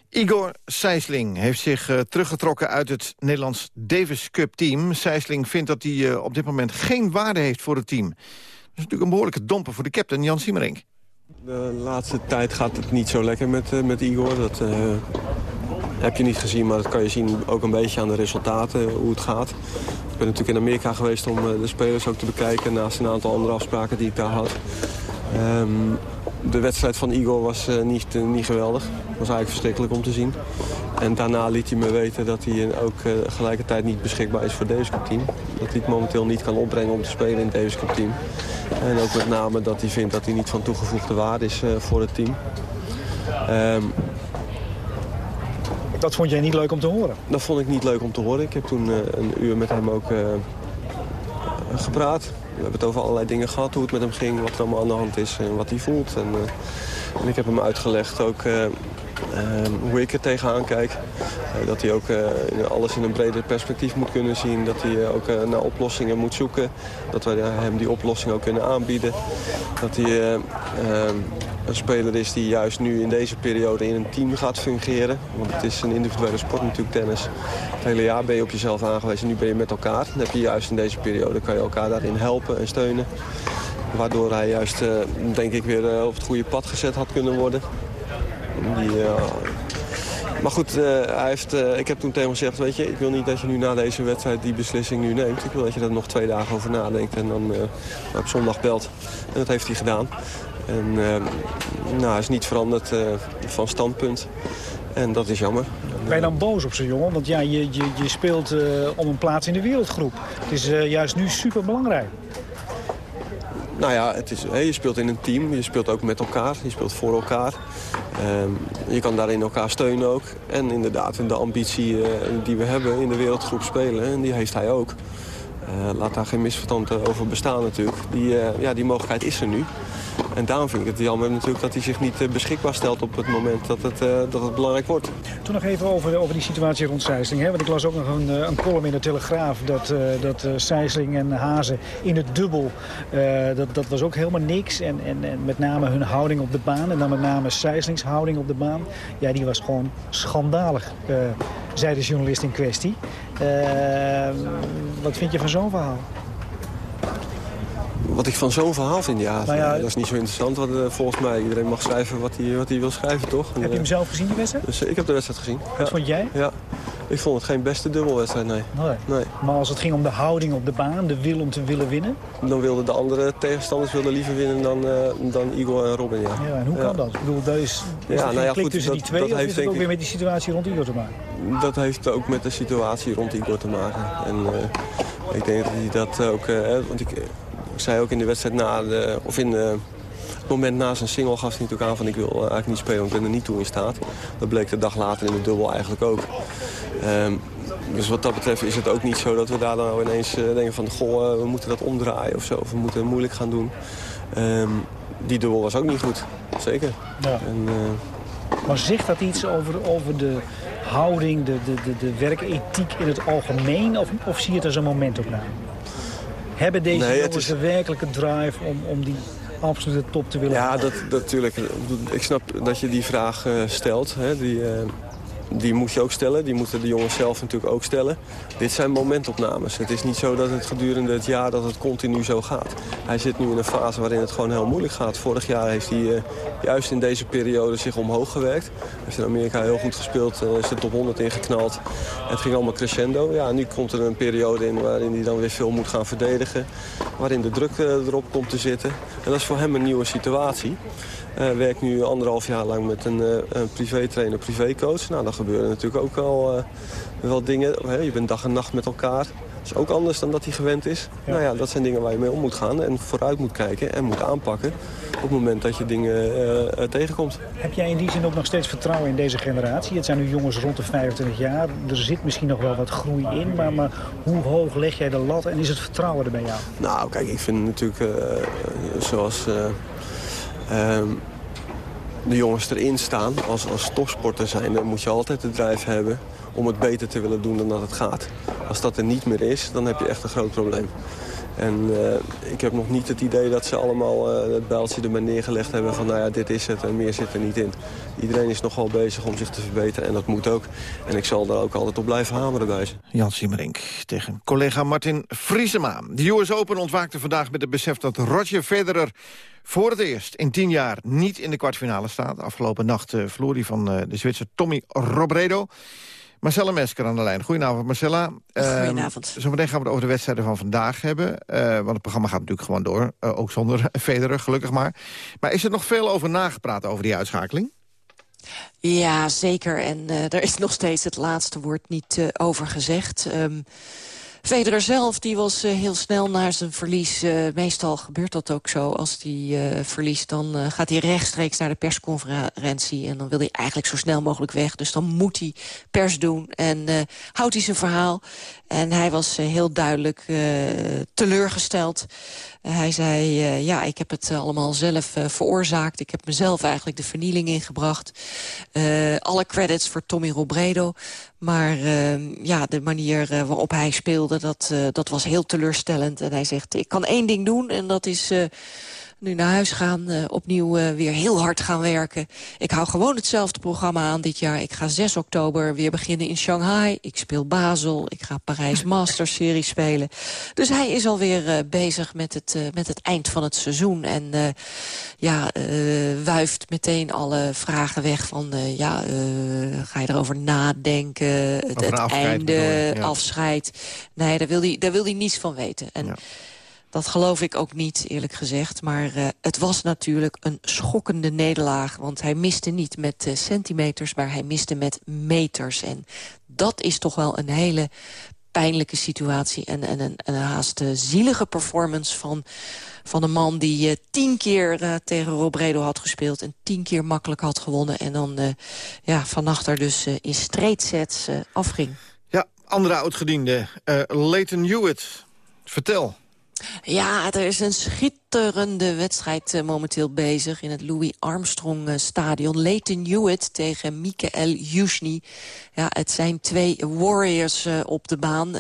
Igor Sijsling heeft zich eh, teruggetrokken uit het Nederlands Davis Cup team. Sijsling vindt dat hij eh, op dit moment geen waarde heeft voor het team. Dat is natuurlijk een behoorlijke domper voor de captain Jan Siemerink. De laatste tijd gaat het niet zo lekker met, eh, met Igor. Dat heb je niet gezien, maar dat kan je zien ook een beetje aan de resultaten, hoe het gaat. Ik ben natuurlijk in Amerika geweest om de spelers ook te bekijken... naast een aantal andere afspraken die ik daar had. Ehm, de wedstrijd van Igor was eh, niet, eh, niet geweldig. Het was eigenlijk verschrikkelijk om te zien. En daarna liet hij me weten dat hij eh, ook eh, gelijkertijd niet beschikbaar is voor het Davis Cup team. Dat hij het momenteel niet kan opbrengen om te spelen in het Davis Cup team. En ook met name dat hij vindt dat hij niet van toegevoegde waarde is voor het team. Ehm, Dat vond jij niet leuk om te horen? dat vond ik niet leuk om te horen. Ik heb toen een uur met hem ook gepraat. We hebben het over allerlei dingen gehad, hoe het met hem ging, wat er allemaal aan de hand is en wat hij voelt. En, eh, en ik heb hem uitgelegd ook eh, eh, hoe ik er tegenaan kijk. Eh, dat hij ook eh, alles in een breder perspectief moet kunnen zien. Dat hij eh, ook naar oplossingen moet zoeken. Dat wij hem die oplossing ook kunnen aanbieden. Dat hij eh, eh, een speler is die juist nu in deze periode in een team gaat fungeren. Want het is een individuele sport natuurlijk, tennis. Het hele jaar ben je op jezelf aangewezen. Nu ben je met elkaar. Dan heb je juist in deze periode kan je elkaar daarin helpen en steunen. Waardoor hij juist, denk ik, weer op het goede pad gezet had kunnen worden. Die, eh, maar goed, eh, hij heeft, eh, ik heb toen tegen hem gezegd, weet je, ik wil niet dat je nu na deze wedstrijd die beslissing nu neemt. Ik wil dat je er nog twee dagen over nadenkt en dan op zondag belt. En dat heeft hij gedaan. En eh, nou, hij is niet veranderd van standpunt. En dat is jammer. Ben je dan boos op zo'n jongen? Want ja, je, je, je speelt om een plaats in de wereldgroep. Het is juist nu super belangrijk. Nou ja, het is, je speelt in een team, je speelt ook met elkaar, je speelt voor elkaar. Ehm, je kan daarin elkaar steunen ook. En inderdaad, de ambitie eh, die we hebben in de wereldgroep spelen, en die heeft hij ook. Eh, laat daar geen misverstand eh, over bestaan natuurlijk. Die, eh, ja, die mogelijkheid is er nu. En daarom vind ik het jammer natuurlijk dat hij zich niet beschikbaar stelt op het moment dat het, dat het belangrijk wordt. Toen nog even over, over die situatie rond Sijsling. Hè? Want ik las ook nog een, een column in de Telegraaf... dat, eh dat Sijsling en Hazen in het dubbel, dat, dat was ook helemaal niks. En, en, en met name hun houding op de baan. En dan met name Sijslings houding op de baan. Ja, die was gewoon schandalig, eh, zei de journalist in kwestie. Wat vind je van zo'n verhaal? Wat ik van zo'n verhaal vind, ja, Nou ja, dat is niet zo interessant. Want, eh, volgens mij, iedereen mag schrijven wat hij, wat hij wil schrijven, toch? En, Heb je hem zelf gezien, die wedstrijd? Dus eh, ik heb de wedstrijd gezien. Wat vond jij? Ja, ik vond het geen beste dubbelwedstrijd, nee. Nee. nee. Maar als het ging om de houding op de baan, de wil om te willen winnen... Dan wilden de andere tegenstanders wilden liever winnen dan, eh, dan Igor en Robin, ja. Ja, en hoe kan dat? Ik bedoel, daar is, Ja, nou ja, klik goed, tussen dat- die twee? dat of heeft is het ook ik- weer met die situatie rond Igor te maken? Dat heeft ook met de situatie rond Igor te maken. En ik denk dat hij dat ook... eh, want ik, ik zei ook in de wedstrijd na... De, of in de, het moment na zijn single gaf hij natuurlijk aan van... ik wil eh, eigenlijk niet spelen, want ik ben er niet toe in staat. Dat bleek de dag later in de dubbel eigenlijk ook. Ehm, dus wat dat betreft is het ook niet zo dat we daar dan nou ineens eh, denken van... goh, eh, we moeten dat omdraaien of zo. Of we moeten moeilijk gaan doen. Ehm, die dubbel was ook niet goed. Zeker. Ja. En, eh, Maar zegt dat iets over, over de houding, de, de, de, de werkethiek in het algemeen? Of, of zie je het als een momentopname? Hebben deze Nee, jongens is- de werkelijke drive om, om die absolute top te willen Ja, dat, dat, natuurlijk. Ik snap dat je die vraag eh, stelt. Hè. Die, eh, die moet je ook stellen. Die moeten de jongens zelf natuurlijk ook stellen. Dit zijn momentopnames. Het is niet zo dat het gedurende het jaar dat het continu zo gaat. Hij zit nu in een fase waarin het gewoon heel moeilijk gaat. Vorig jaar heeft hij eh, juist in deze periode zich omhoog gewerkt. Hij heeft in Amerika heel goed gespeeld. eh, is de top 100 ingeknald. Het ging allemaal crescendo. Ja, nu komt er een periode in waarin hij dan weer veel moet gaan verdedigen. Waarin de druk eh, erop komt te zitten. En dat is voor hem een nieuwe situatie. Hij werkt nu anderhalf jaar lang met een, eh een privétrainer, privécoach. Nou, dan gebeuren natuurlijk ook al eh, wel dingen. Je bent dag en nacht met elkaar. is ook anders dan dat hij gewend is. Nou ja, dat zijn dingen waar je mee om moet gaan en vooruit moet kijken en moet aanpakken op het moment dat je dingen uh, tegenkomt. Heb jij in die zin ook nog steeds vertrouwen in deze generatie? Het zijn nu jongens rond de 25 jaar. Er zit misschien nog wel wat groei in, maar, maar hoe hoog leg jij de lat en is het vertrouwen er bij jou? Nou, kijk, ik vind natuurlijk uh, zoals ehm, de jongens erin staan, als, als topsporter zijn, dan moet je altijd de drijf hebben om het beter te willen doen dan dat het gaat. Als dat er niet meer is, dan heb je echt een groot probleem. En uh, ik heb nog niet het idee dat ze allemaal uh, het bijltje er maar neergelegd hebben van nou ja, dit is het en meer zit er niet in. Iedereen is nogal bezig om zich te verbeteren en dat moet ook. En ik zal daar ook altijd op blijven hameren bij ze. Jan Siemerink tegen collega Martin Vriesema. De US Open ontwaakte vandaag met het besef dat Roger Federer voor het eerst in tien jaar niet in de kwartfinale staat. Afgelopen nacht uh, verloor hij van de Zwitser Tommy Robredo. Marcella Mesker aan de lijn. Goedenavond, Marcella. Goedenavond. Um, zometeen gaan we het over de wedstrijden van vandaag hebben. Uh, want het programma gaat natuurlijk gewoon door. Uh, ook zonder Federer, gelukkig maar. Maar is er nog veel over nagepraat over die uitschakeling? Ja, zeker. En uh, er is nog steeds het laatste woord niet over gezegd. Um, Federer zelf die was uh, heel snel naar zijn verlies. Uh, meestal gebeurt dat ook zo. Als hij uh, verliest, dan gaat hij rechtstreeks naar de persconferentie. En dan wil hij eigenlijk zo snel mogelijk weg. Dus dan moet hij pers doen. En houdt hij zijn verhaal. En hij was heel duidelijk teleurgesteld. hij zei, ja, ik heb het allemaal zelf veroorzaakt. Ik heb mezelf eigenlijk de vernieling ingebracht. alle credits voor Tommy Robredo. Maar uh, ja, de manier waarop hij speelde, dat, dat was heel teleurstellend. En hij zegt, ik kan één ding doen en dat is nu naar huis gaan, uh, opnieuw uh, weer heel hard gaan werken. Ik hou gewoon hetzelfde programma aan dit jaar. Ik ga 6 oktober weer beginnen in Shanghai. Ik speel Basel. Ik ga Parijs Masters Series spelen. Dus hij is alweer uh, bezig met het, met het eind van het seizoen. En ja, wuift meteen alle vragen weg van... ja, ga je erover nadenken? Het, het einde, ja. afscheid. Nee, daar wil, hij, daar wil hij niets van weten. En ja. Dat geloof ik ook niet, eerlijk gezegd. Maar uh, het was natuurlijk een schokkende nederlaag. Want hij miste niet met uh, centimeters, maar hij miste met meters. En dat is toch wel een hele pijnlijke situatie. En, en, en een haast uh, zielige performance van, van een man die tien keer tegen Robredo had gespeeld. En tien keer makkelijk had gewonnen. En dan ja, vannacht er dus in straight sets afging. Ja, andere oudgediende. Leighton Hewitt. Vertel. Ja, er is een schitterende wedstrijd uh, momenteel bezig... in het Louis Armstrong uh, stadion. Leighton Hewitt tegen Mikael Jusny. Ja, het zijn twee warriors uh, op de baan.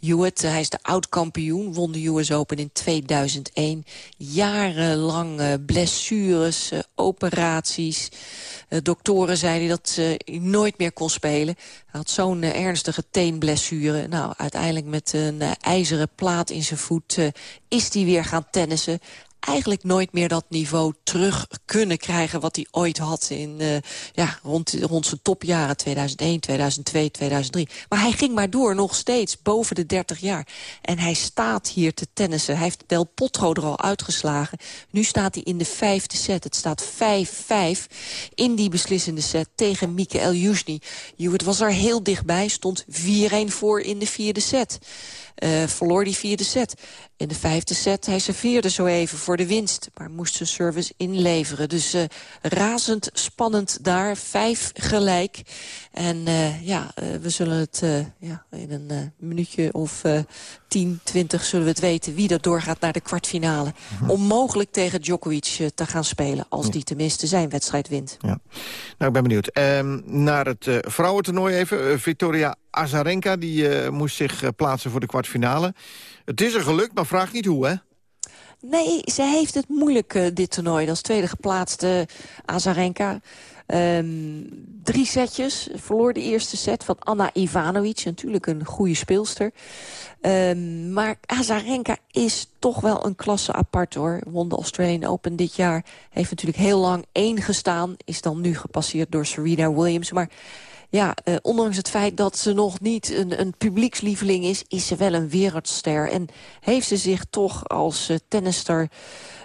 Hewitt, hij is de oud-kampioen, won de US Open in 2001. Jarenlang blessures, operaties... Doktoren zeiden dat ze nooit meer kon spelen. Hij had zo'n ernstige teenblessure. Nou, uiteindelijk met een ijzeren plaat in zijn voet is hij weer gaan tennissen eigenlijk nooit meer dat niveau terug kunnen krijgen... wat hij ooit had in, uh, ja, rond, rond zijn topjaren 2001, 2002, 2003. Maar hij ging maar door, nog steeds, boven de 30 jaar. En hij staat hier te tennissen. Hij heeft Del Potro er al uitgeslagen. Nu staat hij in de vijfde set. Het staat 5-5 in die beslissende set tegen Mikael Jusny. Hewitt was er heel dichtbij, stond 4-1 voor in de vierde set. Uh, verloor die vierde set. In de vijfde set, hij serveerde zo even voor de winst... maar moest zijn service inleveren. Dus uh, razend spannend daar, vijf gelijk. En uh, ja, we zullen het ja, in een minuutje of 10, 20 zullen we het weten... wie er doorgaat naar de kwartfinale. Mm Om mogelijk tegen Djokovic te gaan spelen... als die tenminste zijn wedstrijd wint. Ja. Nou, ik ben benieuwd. Um, naar het vrouwentoernooi even. Victoria Azarenka die, moest zich plaatsen voor de kwartfinale... Het is er gelukt, maar vraag niet hoe, hè? Nee, ze heeft het moeilijk, uh, dit toernooi. Als tweede geplaatste Azarenka. Um, drie setjes. Verloor de eerste set van Anna Ivanovic. Natuurlijk een goede speelster. Um, maar Azarenka is toch wel een klasse apart, hoor. Won de Australian Open dit jaar. Heeft natuurlijk heel lang één gestaan. Is dan nu gepasseerd door Serena Williams. Maar ja, uh, ondanks het feit dat ze nog niet een, een publiekslieveling is... is ze wel een wereldster. En heeft ze zich toch als uh, tennister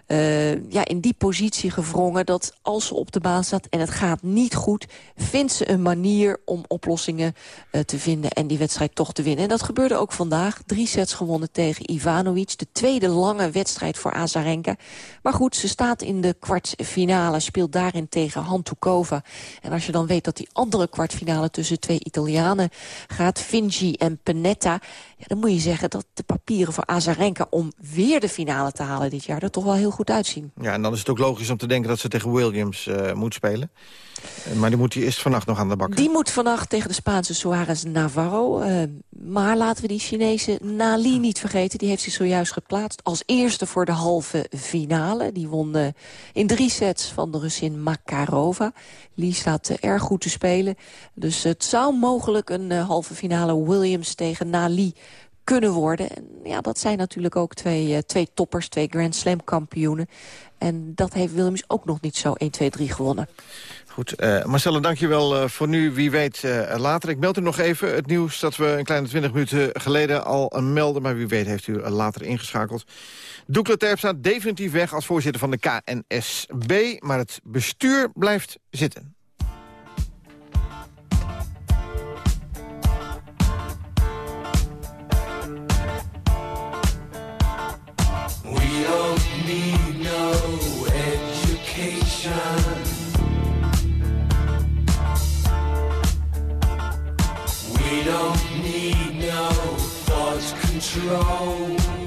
uh, ja, in die positie gevrongen... dat als ze op de baan staat en het gaat niet goed... vindt ze een manier om oplossingen uh, te vinden en die wedstrijd toch te winnen. En dat gebeurde ook vandaag. Drie sets gewonnen tegen Ivanovic. De tweede lange wedstrijd voor Azarenka. Maar goed, ze staat in de kwartfinale. Speelt daarin tegen Hantukova. En als je dan weet dat die andere kwartfinale tussen twee Italianen gaat... Vinci en Panetta... Dan moet je zeggen dat de papieren voor Azarenka... om weer de finale te halen dit jaar er toch wel heel goed uitzien. Ja, en dan is het ook logisch om te denken dat ze tegen Williams uh, moet spelen. Maar die moet hij eerst vannacht nog aan de bak. Die moet vannacht tegen de Spaanse Suarez Navarro. Uh, maar laten we die Chinese Nali niet vergeten. Die heeft zich zojuist geplaatst als eerste voor de halve finale. Die won uh, in drie sets van de Russin Makarova. Lee staat uh, erg goed te spelen. Dus het zou mogelijk een halve finale Williams tegen Nali kunnen worden. En ja, dat zijn natuurlijk ook twee, twee toppers, twee Grand Slam kampioenen. En dat heeft Williams ook nog niet zo 1, 2, 3 gewonnen. Goed, uh, Marcelle, dankjewel uh, voor nu. Wie weet uh, later. Ik meld u nog even het nieuws dat we een kleine 20 minuten geleden al melden. Maar wie weet heeft u later ingeschakeld. Doekle Terp staat definitief weg als voorzitter van de KNSB. Maar het bestuur blijft zitten. We don't need no education. Control.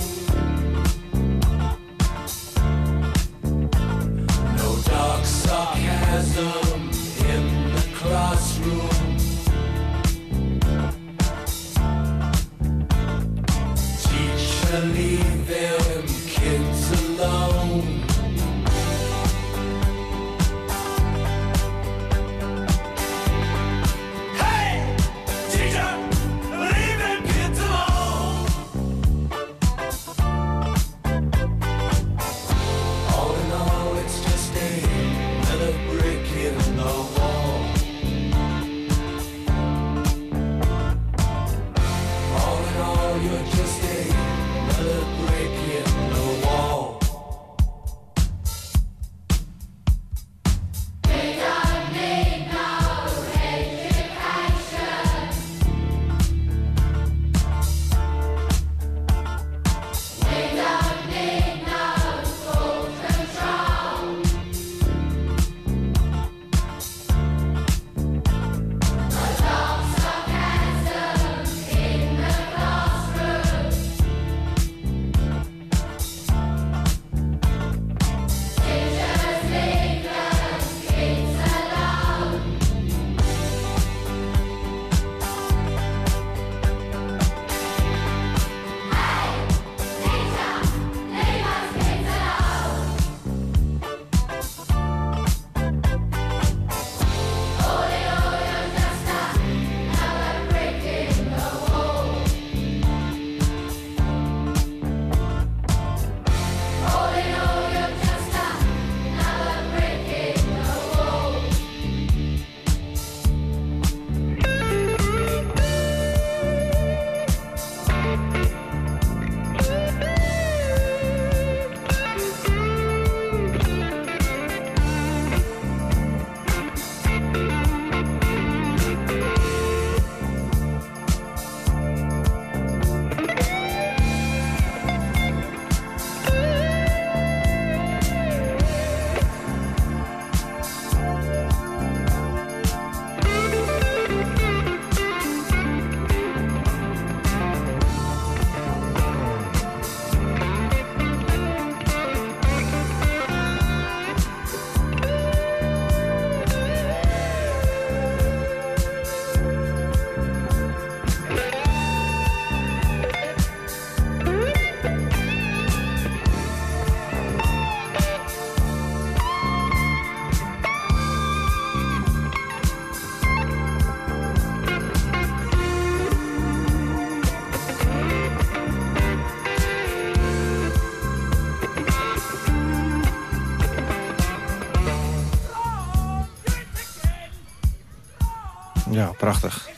Prachtig.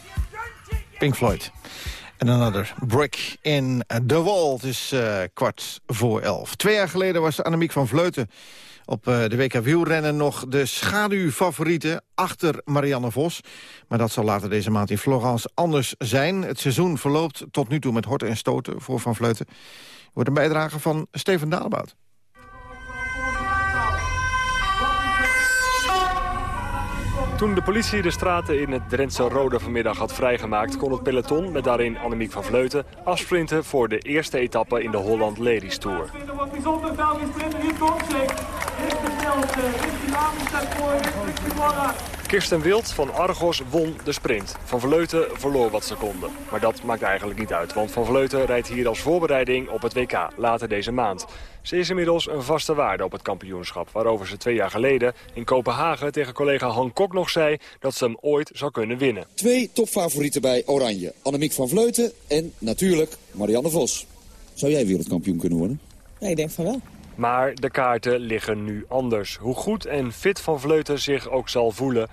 Pink Floyd. En another brick in the wall. Het is uh, kwart voor elf. Twee jaar geleden was Annemiek van Vleuten op uh, de WK wielrennen nog de schaduwfavoriete achter Marianne Vos. Maar dat zal later deze maand in Florence anders zijn. Het seizoen verloopt tot nu toe met horten en stoten voor Van Vleuten. Wordt een bijdrage van Steven Dalebout. Toen de politie de straten in het Drentse Rode vanmiddag had vrijgemaakt... kon het peloton, met daarin Annemiek van Vleuten... afsprinten voor de eerste etappe in de Holland Ladies Tour. Er Kirsten Wild van Argos won de sprint. Van Vleuten verloor wat seconden. Maar dat maakt eigenlijk niet uit, want Van Vleuten rijdt hier als voorbereiding op het WK later deze maand. Ze is inmiddels een vaste waarde op het kampioenschap... waarover ze twee jaar geleden in Kopenhagen tegen collega Han Kok nog zei... dat ze hem ooit zou kunnen winnen. Twee topfavorieten bij Oranje. Annemiek van Vleuten en natuurlijk Marianne Vos. Zou jij wereldkampioen kunnen worden? Nee, ik denk van wel. Maar de kaarten liggen nu anders. Hoe goed en fit Van Vleuten zich ook zal voelen...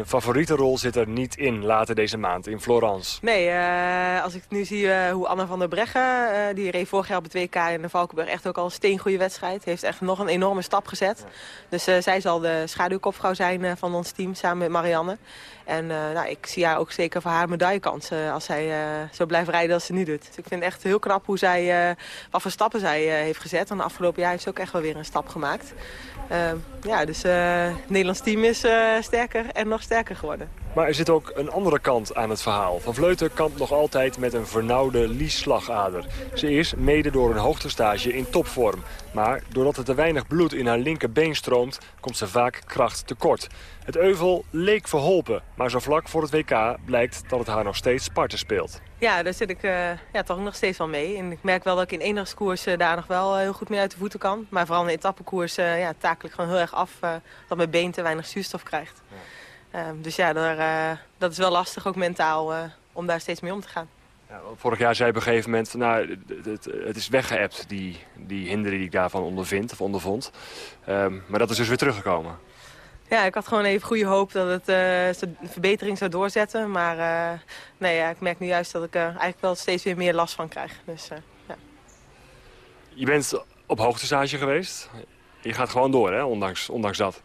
Een favoriete rol zit er niet in later deze maand in Florence. Nee, uh, als ik nu zie uh, hoe Anna van der Breggen, uh, die reed vorig jaar op het WK in de Valkenburg echt ook al een steengoede wedstrijd. Heeft echt nog een enorme stap gezet. Dus zij zal de schaduwkopvrouw zijn van ons team samen met Marianne. En nou, ik zie haar ook zeker voor haar medaillekansen als zij zo blijft rijden als ze nu doet. Dus ik vind het echt heel knap hoe zij, wat voor stappen zij heeft gezet. En de afgelopen jaar heeft ze ook echt wel weer een stap gemaakt. Uh, ja, dus het Nederlands team is uh, sterker en nog sterker geworden. Maar er zit ook een andere kant aan het verhaal. Van Vleuten kampt nog altijd met een vernauwde liesslagader. Ze is, mede door een hoogtestage, in topvorm. Maar doordat er te weinig bloed in haar linkerbeen stroomt... komt ze vaak kracht tekort. Het euvel leek verholpen, maar zo vlak voor het WK blijkt dat het haar nog steeds Sparta speelt. Ja, daar zit ik uh, ja, toch nog steeds wel mee. En ik merk wel dat ik in eendagskoers uh, daar nog wel heel goed mee uit de voeten kan. Maar vooral in de etappekoers uh, ja, takel ik gewoon heel erg af dat mijn been te weinig zuurstof krijgt. Ja. Um, dus ja, daar, dat is wel lastig, ook mentaal, om daar steeds mee om te gaan. Ja, vorig jaar zei op een gegeven moment, nou, het, het is weggeëpt, die, die die ik daarvan ondervind of ondervond. Um, maar dat is dus weer teruggekomen. Ja, ik had gewoon even goede hoop dat het uh, verbetering zou doorzetten. Maar uh, nee, ja, ik merk nu juist dat ik er eigenlijk wel steeds weer meer last van krijg. Dus, ja. Je bent op hoogtestage geweest. Je gaat gewoon door, hè, ondanks, ondanks dat.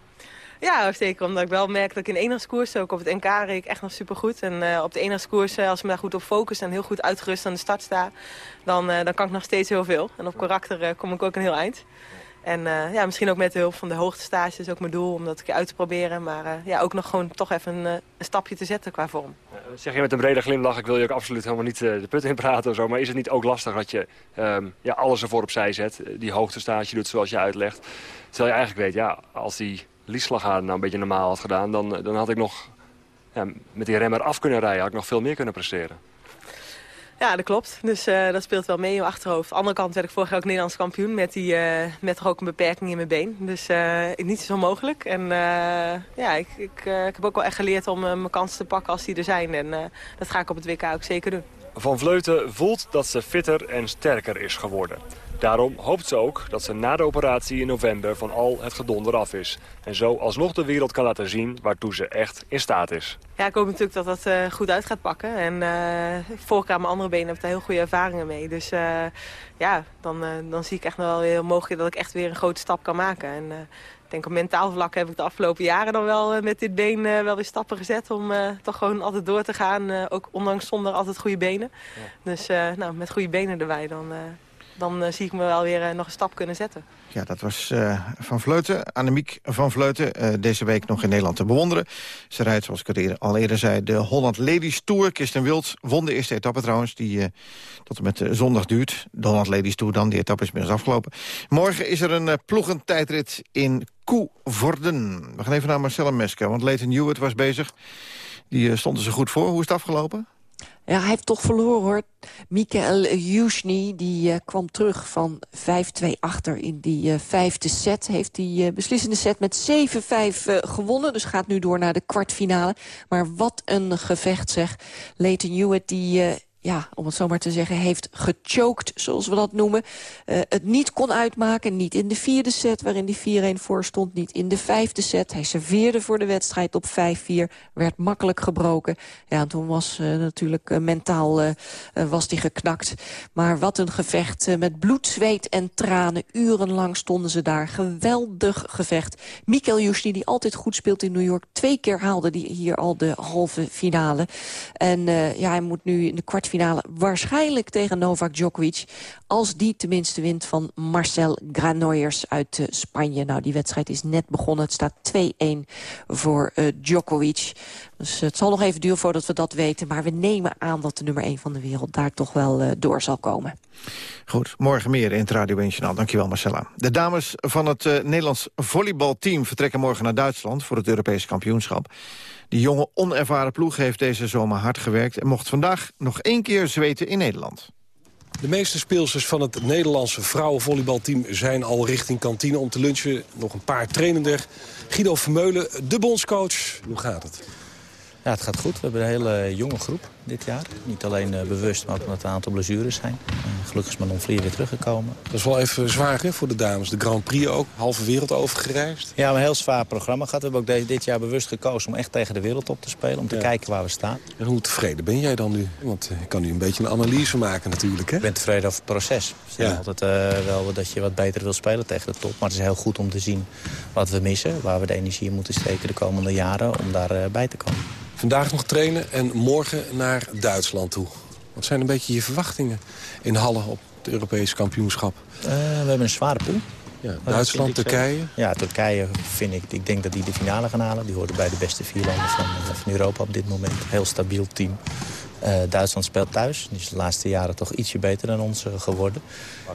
Ja, zeker. Omdat ik wel merk dat ik in enigskoers, ook op het NK, reed ik echt nog supergoed. En uh, op de enigskoers, als ik me daar goed op focus en heel goed uitgerust aan de start sta, dan, uh, dan kan ik nog steeds heel veel. En op karakter uh, kom ik ook een heel eind. En uh, ja, misschien ook met de hulp van de hoogtestage is ook mijn doel om dat een keer uit te proberen. Maar uh, ja, ook nog gewoon toch even een, een, stapje te zetten qua vorm. zeg je met een brede glimlach, ik wil je ook absoluut helemaal niet de put in praten of zo. Maar is het niet ook lastig dat je um, ja, alles ervoor opzij zet, die hoogtestage doet zoals je uitlegt. Terwijl je eigenlijk weet, ja, als die liesslagader nou een beetje normaal had gedaan, dan, dan had ik nog met die remmer af kunnen rijden, had ik nog veel meer kunnen presteren. Ja, dat klopt. Dus uh, dat speelt wel mee in je achterhoofd. Aan de andere kant werd ik vorig jaar ook Nederlands kampioen met, die, uh, met toch ook een beperking in mijn been. Dus uh, niet zo mogelijk. En ja, ik, ik, ik heb ook wel echt geleerd om mijn kansen te pakken als die er zijn. En dat ga ik op het WK ook zeker doen. Van Vleuten voelt dat ze fitter en sterker is geworden. Daarom hoopt ze ook dat ze na de operatie in november van al het gedonder af is. En zo alsnog de wereld kan laten zien waartoe ze echt in staat is. Ja, ik hoop natuurlijk dat dat uh, goed uit gaat pakken. En uh, mijn andere benen heb ik daar heel goede ervaringen mee. Dus uh, ja, dan, dan zie ik echt nog wel heel mogelijk dat ik echt weer een grote stap kan maken. En ik denk op mentaal vlak heb ik de afgelopen jaren dan wel met dit been wel weer stappen gezet. Om toch gewoon altijd door te gaan. ook ondanks zonder altijd goede benen. Ja. Dus nou, met goede benen erbij dan dan uh, zie ik me wel weer uh, nog een stap kunnen zetten. Ja, dat was uh, Van Vleuten, Annemiek van Vleuten. deze week nog in Nederland te bewonderen. Ze rijdt, zoals ik eerder, al eerder zei, de Holland Ladies Tour. Kirsten Wild won de eerste etappe trouwens, die tot en met zondag duurt. De Holland Ladies Tour dan, die etappe is inmiddels afgelopen. Morgen is er een ploegentijdrit in Koevorden. We gaan even naar Marcella Mesker, want Leighton Hewitt was bezig. Die stond zo goed voor. Hoe is het afgelopen? Ja, hij heeft toch verloren hoor. Mikael Jusni die uh, kwam terug van 5-2 achter in die uh, vijfde set. Heeft die uh, beslissende set met 7-5 gewonnen. Dus gaat nu door naar de kwartfinale. Maar wat een gevecht zeg. Leighton Hewitt die ja, om het zo maar te zeggen, heeft gechoked, zoals we dat noemen. Uh, het niet kon uitmaken, niet in de vierde set, waarin die 4-1 voor stond. Niet in de vijfde set. Hij serveerde voor de wedstrijd op 5-4, werd makkelijk gebroken. Ja, en toen was uh, natuurlijk uh, mentaal was die geknakt. Maar wat een gevecht met bloed, zweet en tranen. Urenlang stonden ze daar. Geweldig gevecht. Mikkel Jusni, die altijd goed speelt in New York. Twee keer haalde die hier al de halve finale. En ja, hij moet nu in de kwartfinale waarschijnlijk tegen Novak Djokovic. Als die tenminste wint van Marcel Granollers uit uh, Spanje. Nou, die wedstrijd is net begonnen. Het staat 2-1 voor uh, Djokovic. Dus het zal nog even duren voordat we dat weten. Maar we nemen aan dat de nummer 1 van de wereld daar toch wel door zal komen. Goed, morgen meer in het Radio 1 Journaal. Dankjewel Marcella. De dames van het Nederlands volleybalteam vertrekken morgen naar Duitsland... voor het Europese kampioenschap. Die jonge, onervaren ploeg heeft deze zomer hard gewerkt... en mocht vandaag nog één keer zweten in Nederland. De meeste speelsters van het Nederlandse vrouwenvolleybalteam zijn al richting kantine om te lunchen. Nog een paar trainender. Guido Vermeulen, de bondscoach. Hoe gaat het? Ja, het gaat goed. We hebben een hele jonge groep dit jaar. Niet alleen uh, bewust, maar ook omdat er een aantal blessures zijn. Uh, gelukkig is Manon Vlier weer teruggekomen. Dat is wel even zwaar hè, voor de dames. De Grand Prix ook, halve wereld overgereisd. Ja, een heel zwaar programma gehad. We hebben ook dit jaar bewust gekozen om echt tegen de wereld op te spelen. Om te ja. kijken waar we staan. En hoe tevreden ben jij dan nu? Want uh, ik kan nu een beetje een analyse maken natuurlijk. Hè? Ik ben tevreden over het proces. Het is altijd uh, wel dat je wat beter wil spelen tegen de top. Maar het is heel goed om te zien wat we missen. Waar we de energie in moeten steken de komende jaren om daarbij bij te komen. Vandaag nog trainen en morgen naar Duitsland toe. Wat zijn een beetje je verwachtingen in Halle op het Europese kampioenschap? Uh, we hebben een zware pool. Ja, Duitsland, Turkije? Ja, Turkije vind ik, ik denk dat die de finale gaan halen. Die horen bij de beste vier landen van, van Europa op dit moment. Heel stabiel team. Uh, Duitsland speelt thuis. Die is de laatste jaren toch ietsje beter dan ons uh, geworden.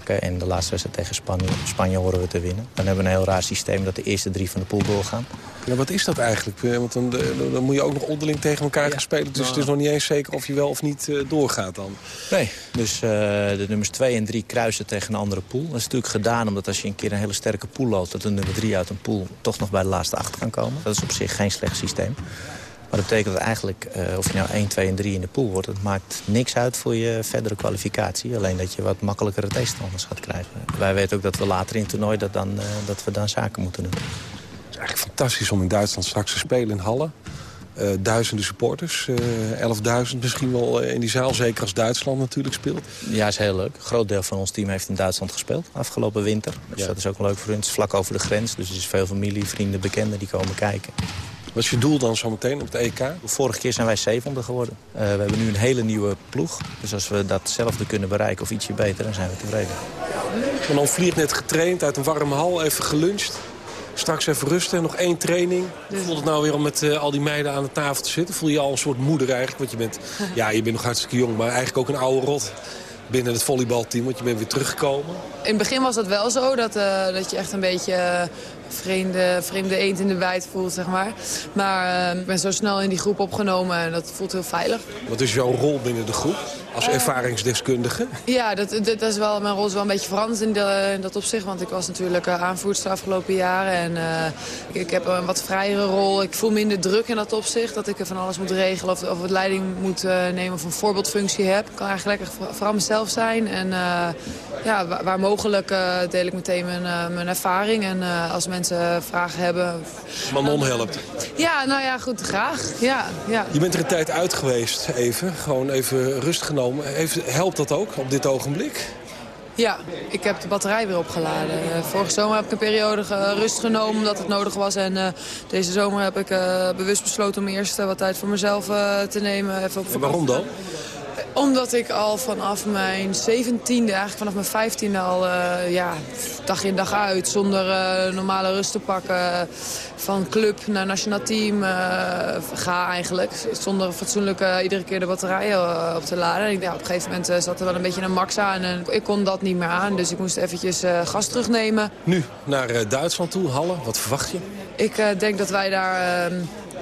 En de laatste wedstrijd tegen Spanje, Spanje horen we te winnen. Dan hebben we een heel raar systeem dat de eerste drie van de pool doorgaan. Ja, wat is dat eigenlijk? Want dan, dan moet je ook nog onderling tegen elkaar ja. gaan spelen. Dus het is nog niet eens zeker of je wel of niet doorgaat dan. Nee, dus uh, de nummers 2 en 3 kruisen tegen een andere pool. Dat is natuurlijk gedaan omdat als je een keer een hele sterke pool loopt... dat de nummer 3 uit een pool toch nog bij de laatste acht kan komen. Dat is op zich geen slecht systeem. Maar dat betekent dat eigenlijk, uh, of je nou 1, 2 en 3 in de pool wordt... het maakt niks uit voor je verdere kwalificatie. Alleen dat je wat makkelijkere tegenstanders gaat krijgen. Wij weten ook dat we later in het toernooi dat, dan, uh, dat we dan zaken moeten doen. Het is eigenlijk fantastisch om in Duitsland straks te spelen in Halle. Uh, duizenden supporters, 11.000 misschien wel in die zaal. Zeker als Duitsland natuurlijk speelt. Ja, is heel leuk. Een groot deel van ons team heeft in Duitsland gespeeld afgelopen winter. Dus ja. dat is ook leuk voor is vlak over de grens. Dus er is veel familie, vrienden, bekenden die komen kijken. Wat is je doel dan zometeen op het EK? Vorige keer zijn wij zevende geworden. Uh, we hebben nu een hele nieuwe ploeg. Dus als we datzelfde kunnen bereiken of ietsje beter, dan zijn we tevreden. Manon Vliert net getraind, uit een warme hal, even geluncht. Straks even rusten, nog één training. Hoe voelt het nou weer om met uh, al die meiden aan de tafel te zitten? Voel je je al een soort moeder eigenlijk? Want je bent, ja, je bent nog hartstikke jong, maar eigenlijk ook een oude rot binnen het volleybalteam, want je bent weer teruggekomen. In het begin was dat wel zo, dat, uh, dat je echt een beetje uh, vreemde, vreemde eend in de bijt voelt, zeg maar. Maar uh, ik ben zo snel in die groep opgenomen en dat voelt heel veilig. Wat is jouw rol binnen de groep als ervaringsdeskundige? Ja, dat, dat, dat, is wel, mijn rol is wel een beetje veranderd in, de, in dat opzicht. Want ik was natuurlijk aanvoerster de afgelopen jaren. En ik, ik, heb een wat vrijere rol. Ik voel minder druk in dat opzicht. Dat ik van alles moet regelen of, of het leiding moet nemen of een voorbeeldfunctie heb. Ik kan eigenlijk lekker vooral mezelf zijn. En uh, ja, waar, waar mogelijk deel ik meteen mijn, mijn ervaring. En als mensen vragen hebben... Manon helpt. Ja, nou ja, goed, graag. Ja, ja. Je bent er een tijd uit geweest, even. Gewoon even rust genomen. Heeft, helpt dat ook op dit ogenblik? Ja, ik heb de batterij weer opgeladen. Uh, vorige zomer heb ik een periode ge rust genomen omdat het nodig was. En uh, deze zomer heb ik bewust besloten om eerst wat tijd voor mezelf te nemen. Even op en waarom dan? Omdat ik al vanaf mijn 17e, eigenlijk vanaf mijn 15e al uh, ja, dag in dag uit... zonder uh, normale rust te pakken van club naar nationaal team uh, ga eigenlijk. Zonder fatsoenlijk iedere keer de batterijen op te laden. En ik, ja, op een gegeven moment zat er wel een beetje een max aan en ik kon dat niet meer aan. Dus ik moest eventjes gas terugnemen. Nu naar Duitsland toe, Halle. Wat verwacht je? Ik denk dat wij daar ehm,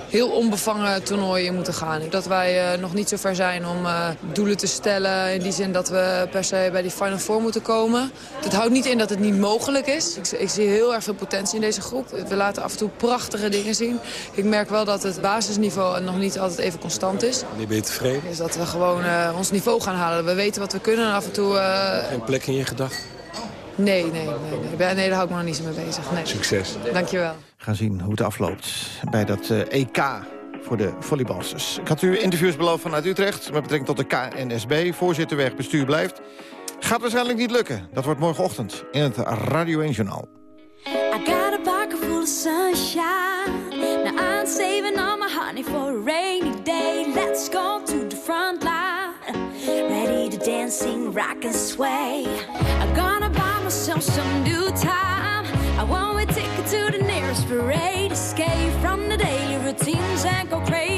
heel onbevangen toernooi in moeten gaan. Dat wij nog niet zo ver zijn om doelen te stellen. In die zin dat we per se bij die Final Four moeten komen. Dat houdt niet in dat het niet mogelijk is. Ik, ik zie heel erg veel potentie in deze groep. We laten af en toe prachtige dingen zien. Ik merk wel dat het basisniveau nog niet altijd even constant is. Wanneer ben je tevreden? Is dat we gewoon ons niveau gaan halen. We weten wat we kunnen en af en toe... Geen plek in je gedachten? Nee, nee, nee, nee. Nee, daar hou ik me nog niet zo mee bezig. Nee. Succes. Dankjewel. We gaan zien hoe het afloopt bij dat EK voor de volleybalsters. Ik had u interviews beloofd vanuit Utrecht... met betrekking tot de KNSB. Voorzitter weg, bestuur blijft. Gaat waarschijnlijk niet lukken. Dat wordt morgenochtend in het Radio 1 Journaal. I got a pocket full of sunshine. Now I'm saving all my honey for a rainy day. Let's go to the front line. Ready to dance, sing, rock and sway. I'm gonna some new time. I want a ticket to the nearest parade. Escape from the daily routines and go crazy.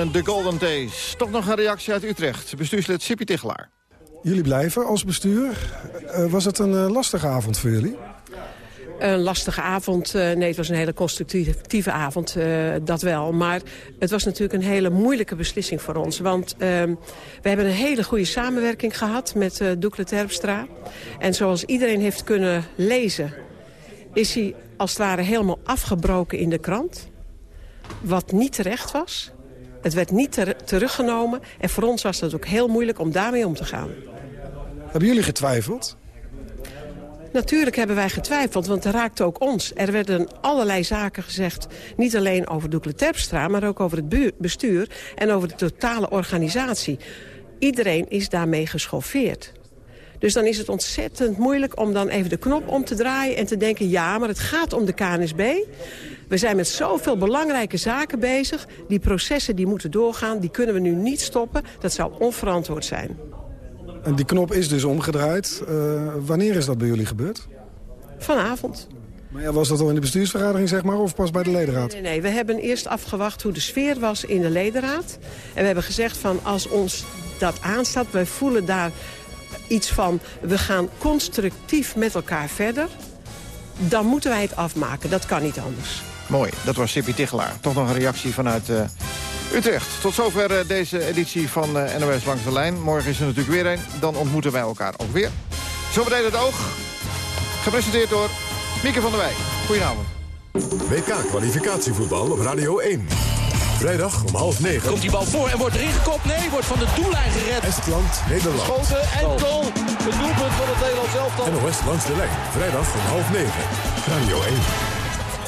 en de Golden Days. Toch nog een reactie uit Utrecht. Bestuurslid Sippy Tichelaar. Jullie blijven als bestuur. Eh, was het een eh, lastige avond voor jullie? Een lastige avond. eh, nee, het was een hele constructieve avond, eh, dat wel. Maar het was natuurlijk een hele moeilijke beslissing voor ons. Want ehm, we hebben een hele goede samenwerking gehad met uh, Doekle Terpstra. En zoals iedereen heeft kunnen lezen... is hij als het ware helemaal afgebroken in de krant. Wat niet terecht was. Het werd niet ter- teruggenomen. En voor ons was het ook heel moeilijk om daarmee om te gaan. Hebben jullie getwijfeld? Natuurlijk hebben wij getwijfeld, want het raakte ook ons. Er werden allerlei zaken gezegd, niet alleen over Doekle Terpstra... maar ook over het bestuur en over de totale organisatie. Iedereen is daarmee geschoffeerd. Dus dan is het ontzettend moeilijk om dan even de knop om te draaien... en te denken, ja, maar het gaat om de KNSB. We zijn met zoveel belangrijke zaken bezig. Die processen die moeten doorgaan, die kunnen we nu niet stoppen. Dat zou onverantwoord zijn. En die knop is dus omgedraaid. Eh, wanneer is dat bij jullie gebeurd? Vanavond. Maar ja, was dat al in de bestuursvergadering, zeg maar, of pas bij de ledenraad? Nee, nee, we hebben eerst afgewacht hoe de sfeer was in de ledenraad. En we hebben gezegd van als ons dat aanstaat, wij voelen daar iets van... we gaan constructief met elkaar verder, dan moeten wij het afmaken. Dat kan niet anders. Mooi, dat was Sippy Tichelaar. Toch nog een reactie vanuit eh, Utrecht. Tot zover eh, deze editie van eh, NOS Langs de Lijn. Morgen is er natuurlijk weer een. Dan ontmoeten wij elkaar ook weer. Zometeen het oog. Gepresenteerd door Mieke van der Wij. Goedenavond. WK-kwalificatievoetbal op Radio 1. Vrijdag om half negen. Komt die bal voor en wordt erin gekopt? Nee, wordt van de doellijn gered. Estland, Nederland. Schoten en goal. Het doelpunt van het Nederlands elftal. NOS langs de lijn. Vrijdag om half negen. Radio 1.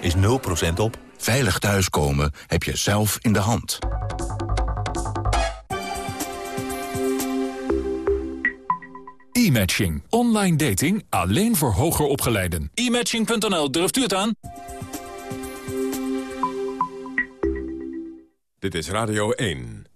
is 0% op. Veilig thuiskomen heb je zelf in de hand. E-matching. Online dating alleen voor hoger opgeleiden. E-matching.nl, durft u het aan? Dit is Radio 1.